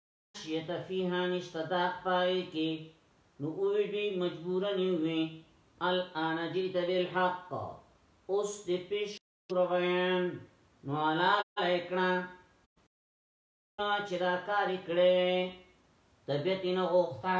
A: شیت فیها نشته داغ پاغی کی نو اوی دوی مجبورا نیوی الان جیت بالحق اوس دی پیش رغیان نو علا اکنا چه دا کاری کڑی طبیعت نغوختا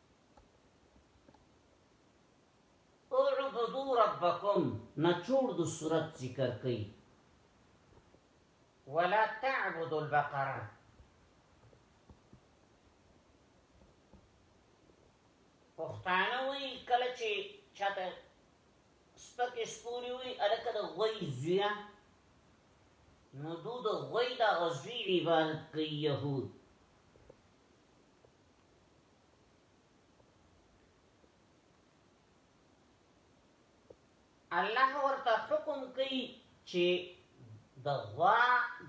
A: اعبدو ربکم نچوړ د صورت ذکر کئ ولا تعبدو البقره پښتانه وی کله چې چاته سپک سپوري وی الکه د غوي زویا نو دو د غوي د غزوی عبادت کوي يهود الله ورته حکم کوي چې د غوا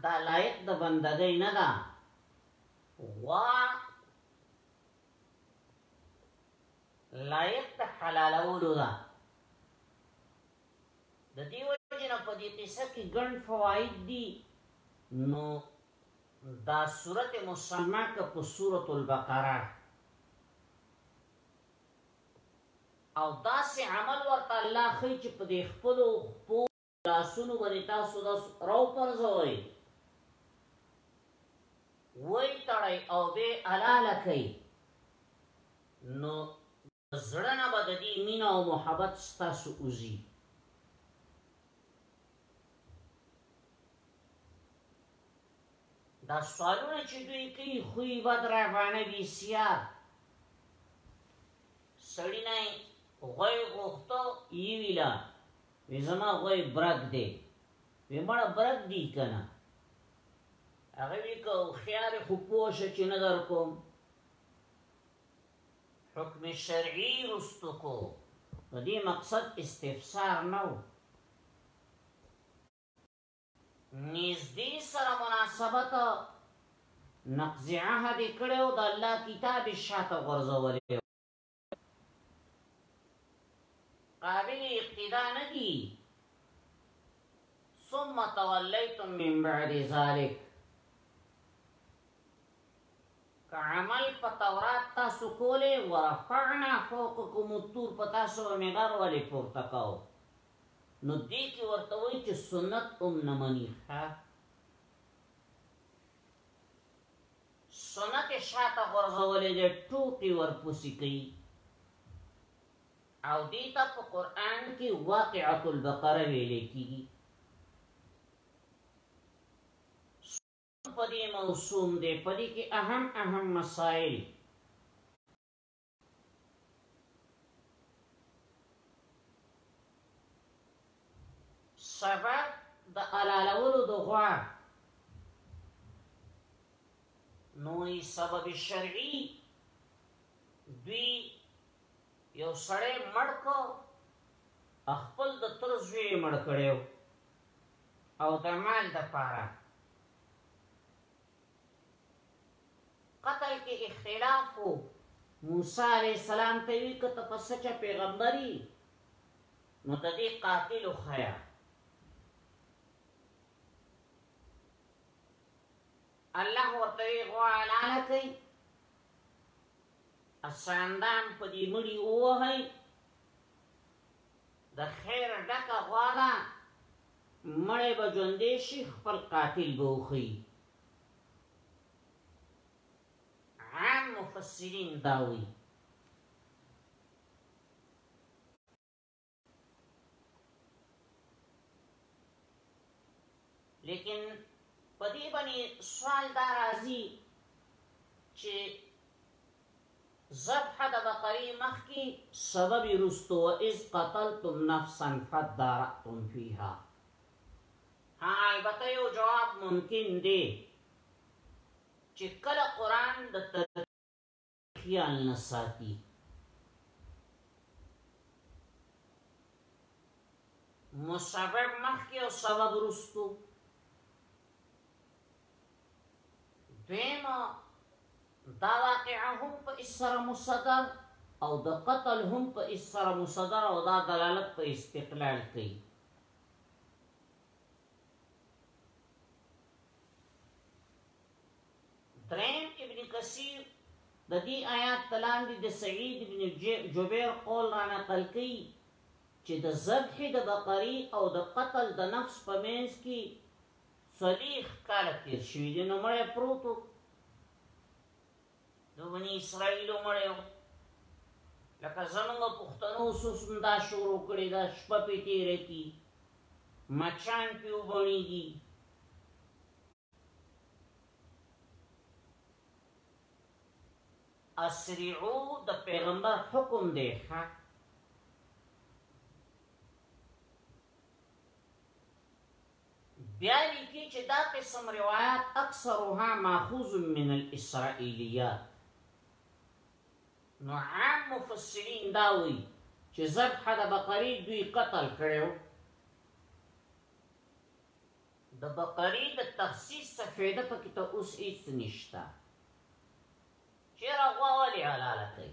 A: د لایق د بندګۍ نه ده غوا لایق د حلالولو ده د دیو جن په دې قصه کې ګڼ فواید دي نو نو دا سورت مسمع که په سورة البقره او داسې عمل ورته الله ښيي چې په دې خپلو خپو لاسونو باندې تاسو دا راو پرځوي وای تړی او به حلاله کوي نو زړه نه به د دې مینه او محبت ستاسو وځي دا سوالونه چې دوی کوي خوی بد را باندې وي سیا سړی نه غوی غوښتو یی ویلا وی زما غوی برګ دی وی مړه برګ دی کنه هغه وی کو خیار خو پوښ چې نظر کوم حکم شرعی رستو کو نو دی مقصد استفسار نو نزدی سر مناسبت نقض عهد کړو د الله کتاب شاته غرزولې قابل اقتدا ندی ثم تولیتم من بعد ذلك که عمل په تورات تاسو کولې ورفعنا فوقکم الطور په تاسو به مبر ولې پورته کاو نو دې کې ورته وای چې سنت هم نه مني ښه سنت شاته غرزولې دې ټوکی ورپوسی کوي او دې ته په قران کې واقعۃ البقره ویل کیږي په دې موسوم دی په دې کې اهم اهم مسائل سبب د علالولو د غوا نوې سبب شرعي دوی یو سړی مړ کو خپل د ترزوی مړ کړو او د مال د پاره قتل کې اختلاف وو موسی عليه السلام ته وی کته په سچا پیغمبري نو د دې قاتل خیا الله ورته غواړانه کوي اساندان په دې مړي ووهي د خیر ډکه غوا ده مړی به ژوندی شي خپل قاتل به وخی عام مفسرین داوی لیکن پدې باندې سوال دا راځي چې ذبح د بقرې مخکې سبب وروسته واذ قتلتم نفسا فادارأتم فيها ها البته یو جواب ممکن دی چې کله قران د ترتیب خیال نه ساتي مسبب مخکې او سبب وروسته دویمه دا واقعه هم په اسر مصدر او د قتل هم په اسر مصدر او دا دلالت په استقلال کوي دریم ابن کثیر د دې آیات تلاندې د سعید ابن جبیر قول را نقل کړي چې د ذبح د بقری او د قتل د نفس په منځ کې صلیخ کال تیر شوی دی نو مړی پروتو د بنی اسرائیلو مړی لکه زمونږ پښتنو سوسم دا شروع کړی دا شپه پې تیره کی مچان پې وبڼېږي اسرعو د پیغمبر حکم دی ښه بیا لیکي چې دا قسم روایات اکثرها ماخوذ من الاسرائیلیات نو عام مفسرین دا وایي چې ذبح د بقری دوی قتل کړو د بقری د تخصیص څخه فائدہ پکې ته اوس هیڅ نشته چیرې غوا ولې حلاله کوي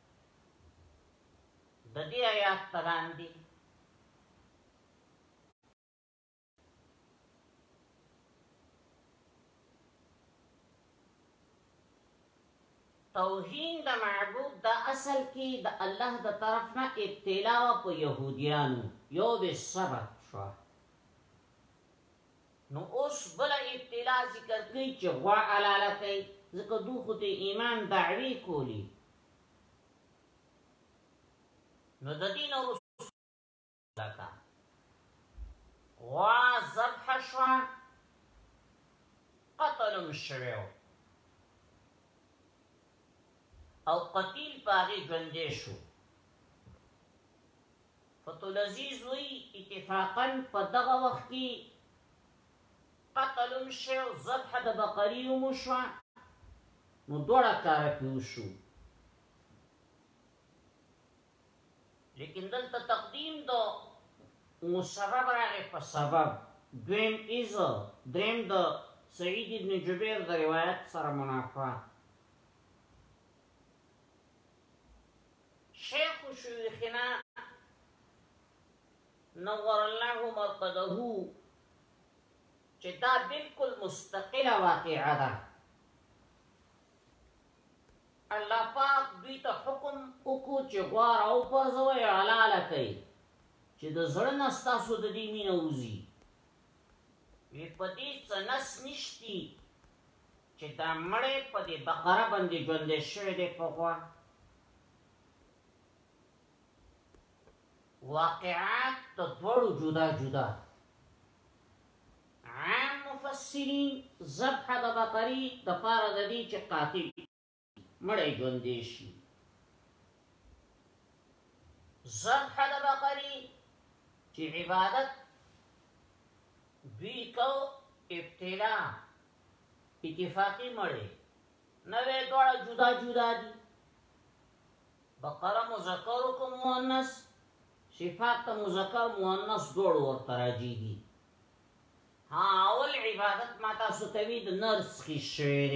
A: د دې آیات په وړاندې توهین د معبود د اصل کې د الله د طرف نه ابتلا په يهوديانو یو به سبب شو نو اوس بل ابتلا ذکر کوي چې غوا حلاله کوي ځکه دوی خو د ایمان دعوی کولی نو د دین رسول لکه غوا ذبح شوا قتلم شویو او قتیل پاغي ژوندې شو فتولزي زوی اتفاقا په دغه وخت کي قتل هم شو او ذبح د بقري هم وشوه نو دوړه کار پي وشو لیکن دلته تقدیم د مسبب راغی په سبب دویم ایز دریم د سعید ابن جبیر د روایت سره منافات شیخ شیوخنا نور الله مرقده چې دا بالکل مستقله واقعه ده الله پاک دوی ته حکم وکړو چې غوار او پرځوي حلاله کوي چې د زړه نه ستاسو د دې مینه وځي وی په دې څه نس نشتی چه دا مړی په دی بقره باندی ژوندی شوی دی پخوا واقعات د دوړو جدا جدا عام مفسرین ذبح د بقری د پاره د دې چې قاتل مړی ژوندې شي ذبح د بقری چې عبادت دوی کو ابتلا اتفاقی مړی نوې دوړه جدا جدا دي بقره مذکر کو مؤنث صفات ته مذکر مؤنث دوړ ورته راځي دي ها اول عبادت ما تاسو کوي د نرس خي شعر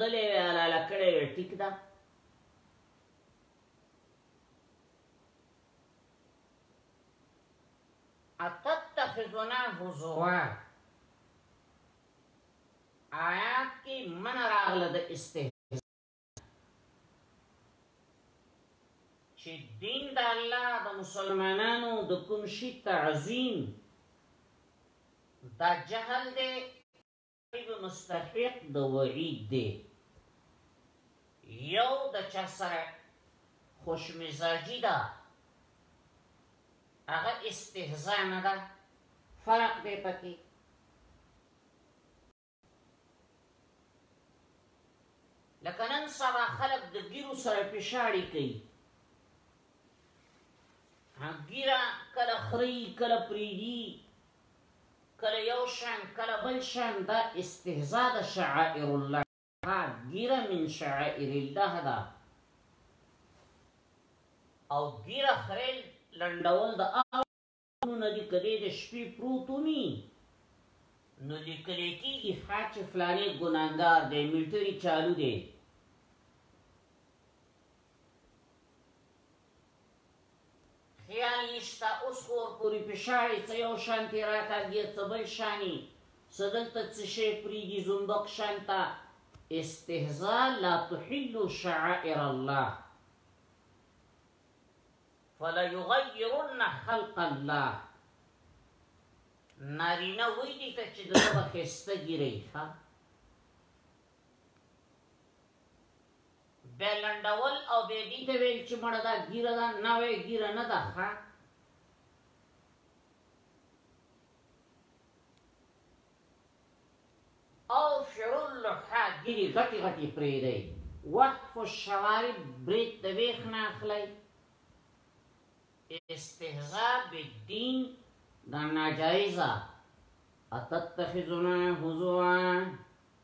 A: دلې حلاله کړې وې ټیک ده اتتخذنا حضوا آیات کې من راغله د استهزاء چې دین د الله د مسلمانانو د کوم شي تعظیم دا جهل دی به مستحق د وعید دی یو د چا سره خوش مزاجی ده هغه استهزاء نه ده فرق دی پکې لکه نن سبا خلک د ګیرو سره پیشاړی کوي ګیرا کله خری کله پریدی کله یو شان کله بل شان دا استهزاء د شعائر الله دا ګیره من شعائر الله دا او ګیره خریل لنډول د اونو نه دي کدی د شپې پروت ومي نو لیکل کېږي ښا چې فلاني ګناګار دی ملټري چالو دی خیال نشته اوس خو ورپورې په شاړې څه یو شانتې راکاږې څه بل شانې څه دلته څه شی پریږدي زومبق شانته استهزاء لا تحلو شعائر الله فلا یغیرن خلق الله نارینه وی دي ته چې دغه به خسته ګیری ښا به لنډول او به دي ته ویل چې مړه دا ګیره ده نه وې ګیره نه ده ښه او فر اللحا ګیری غټي غټي پرې دی وقف الشوارب برید د ویخ نه اخلي استهزاء بالدین دا ناجایزه اتتخذنا هزوا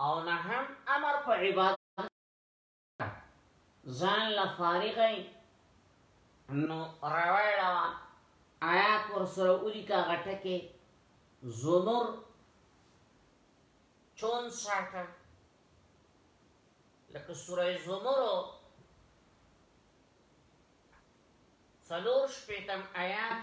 A: او نه هم امر په عبادت ځان له فارغی نو روایړه آیات ورسره ولیکا غټکه زمر 64 لکه سوره زمر څلور شپیتم آیات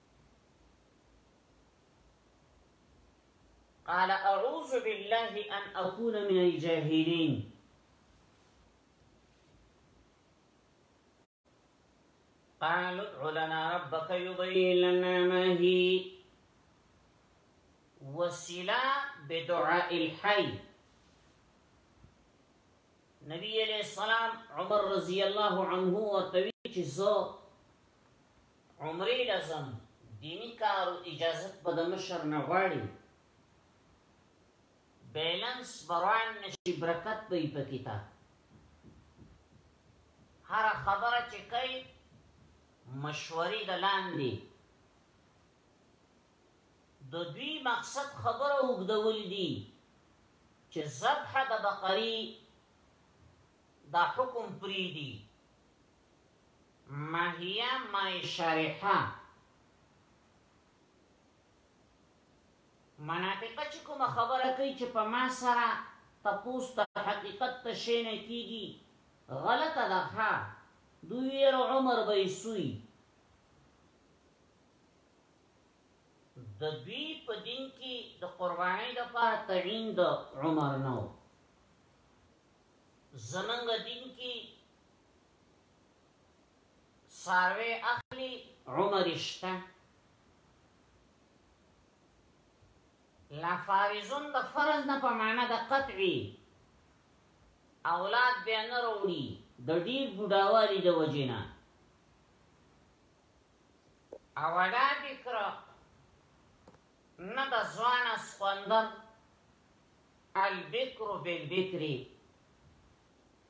A: قال أعوذ بالله أن أكون من الجاهلين قال ادع لنا ربك يبين لنا ما هي وسلا بدعاء الحي نبی علیہ السلام عمر رضی الله عنه ورته چې زه عمرې له ځم دیني کار او اجازت به د مشر نه غواړي بیلنس بروان نشي برکت به یې پکې تا هر خبره چې کوي مشورې د لاندې د دوی مقصد خبره وګدول دي چې ذبح د بقری دا حکم پری دي مهیه مای شارحه مناطقه چې کومه خبره کوي چې په ما سره تپوس ته حقیقت ته شی نه کیږي غلطه ده ښه دوی عمر به سوی د دوی په دین کې د قربانۍ د پاره تعین د عمر نو زمنګ دین کې ساروی اخلی عمر شته لفارزون د فرض نه په معنا د قطعی اولاد بیا نه وروړي د ډیر بډاوالي د وجینا او ادا فکر نه د ځوان سخوندر البکر بالبکر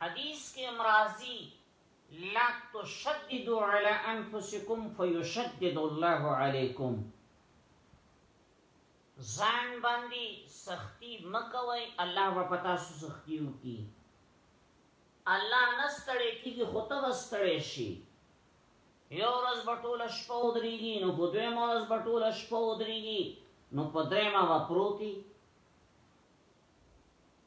A: حدیث کې هم راځي لا تشددوا علی انفسکم فیشدد الله علیکم ځان باندې سختی مکوي الله به پتا سو سختی وکي الله نستړي کیږي خو ته وستړي شي یو ورځ بټول شپه ودرېږي نو په دویم ورځ بټول شپه ودرېږي نو په درېمه وپروتي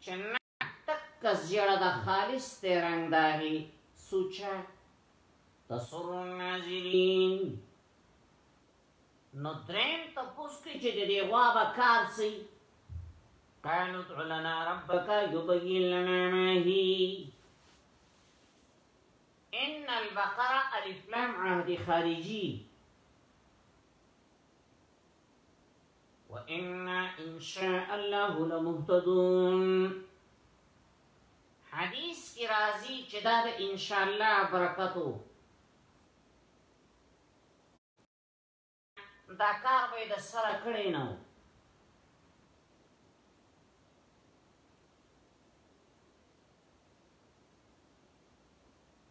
A: چه نه تک زیړه ده خالص دی رنګ داغی سوچه تسر الناظرین نو درین تپوس کی چه دی غوابا کار سی قالو ادعو لنا ربک یبین لنا ما هی ان البقره الف لام عهد خارجی وإنا إن شاء الله لمهتدون حدیث کی راضی چې دا د ان شاء الله برکتو دا کار به د سره کړی نه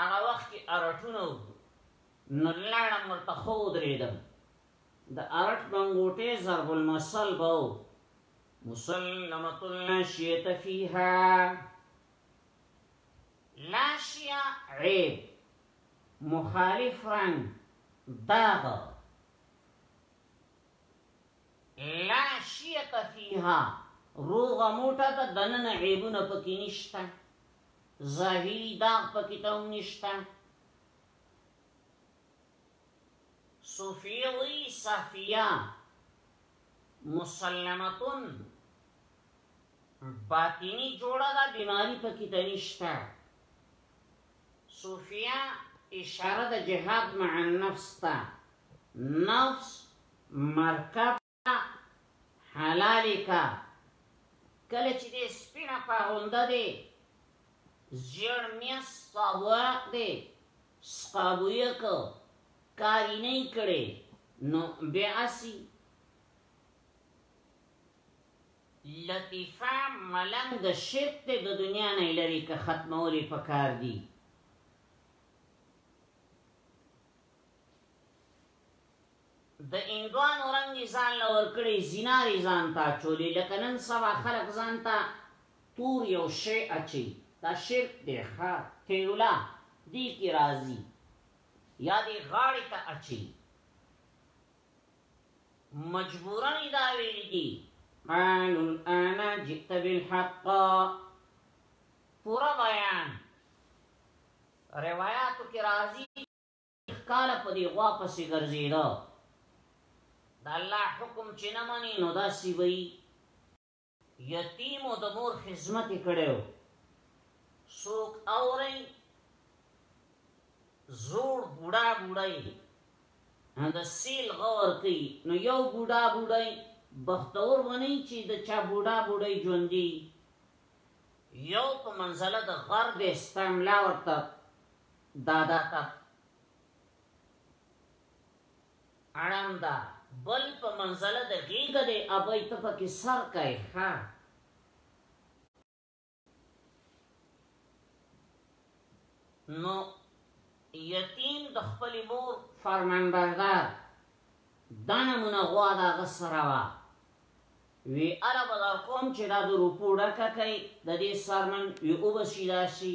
A: هغه وخت کې ارټونه وو نو لاړم ورته خو درېدم د ارټ منګوټې ضرب المثل به و مسلمت لا شیت فیها لا شیع عیب مخالف رنگ داغ لا شیت فیها روغ موټه د دنن عیبونه پکې نشته ظاهري داغ پکې ته هم نشته. صوفیه وی صافیه مسلمتون باطنی جوړه دا بیماری پکې ته نشته. صوفیه اشاره د جهاد مع النفس ته نفس مرکب حلالې کا کله چې دې سپینه پاغونده دی زیړ میس ساواق دی سقابویه کو کاری نه کړي نو بیا اسی لطیفه ملنګ د شرک د دنیا نه لري که ختمولې پکار دي د هندوانو رنګ یې ځان له ورکړی، زینار یې ځان ته اچولی، لکه نن سبا خلک ځان ته تور یو شی اچوی، دا شرک دی ښه، تیوله دی کی راځی یا دی غاړی ته اچوی، مجبورا یې دا ویلی دی، قالوا الآن جئت بالحق پوره بیان روایاتو کی راځی. کاله په دې غوا پسې ګرځیدا د الله حکم چې نه مانی نو دا سی وی یتیم د مور خدمت کړو سوک اوري زوړ بوډا بوډای نو د سیل غور کوي نو یو بوډا بوډای بختور ونی چې د چا بوډا بوډای ژوندۍ یو په منزله د غرب استعملا ورته دادا ته اړانده بل په منزله د غیګه دی ابای ته پکې سر کای ښا نو یتیم د خپل مور فرمانبردار دا نمونه غوا دا غسره وا وی عرب در کوم چې دا د روپو ډکه کوي د دې سرمن وی اوبسی راشي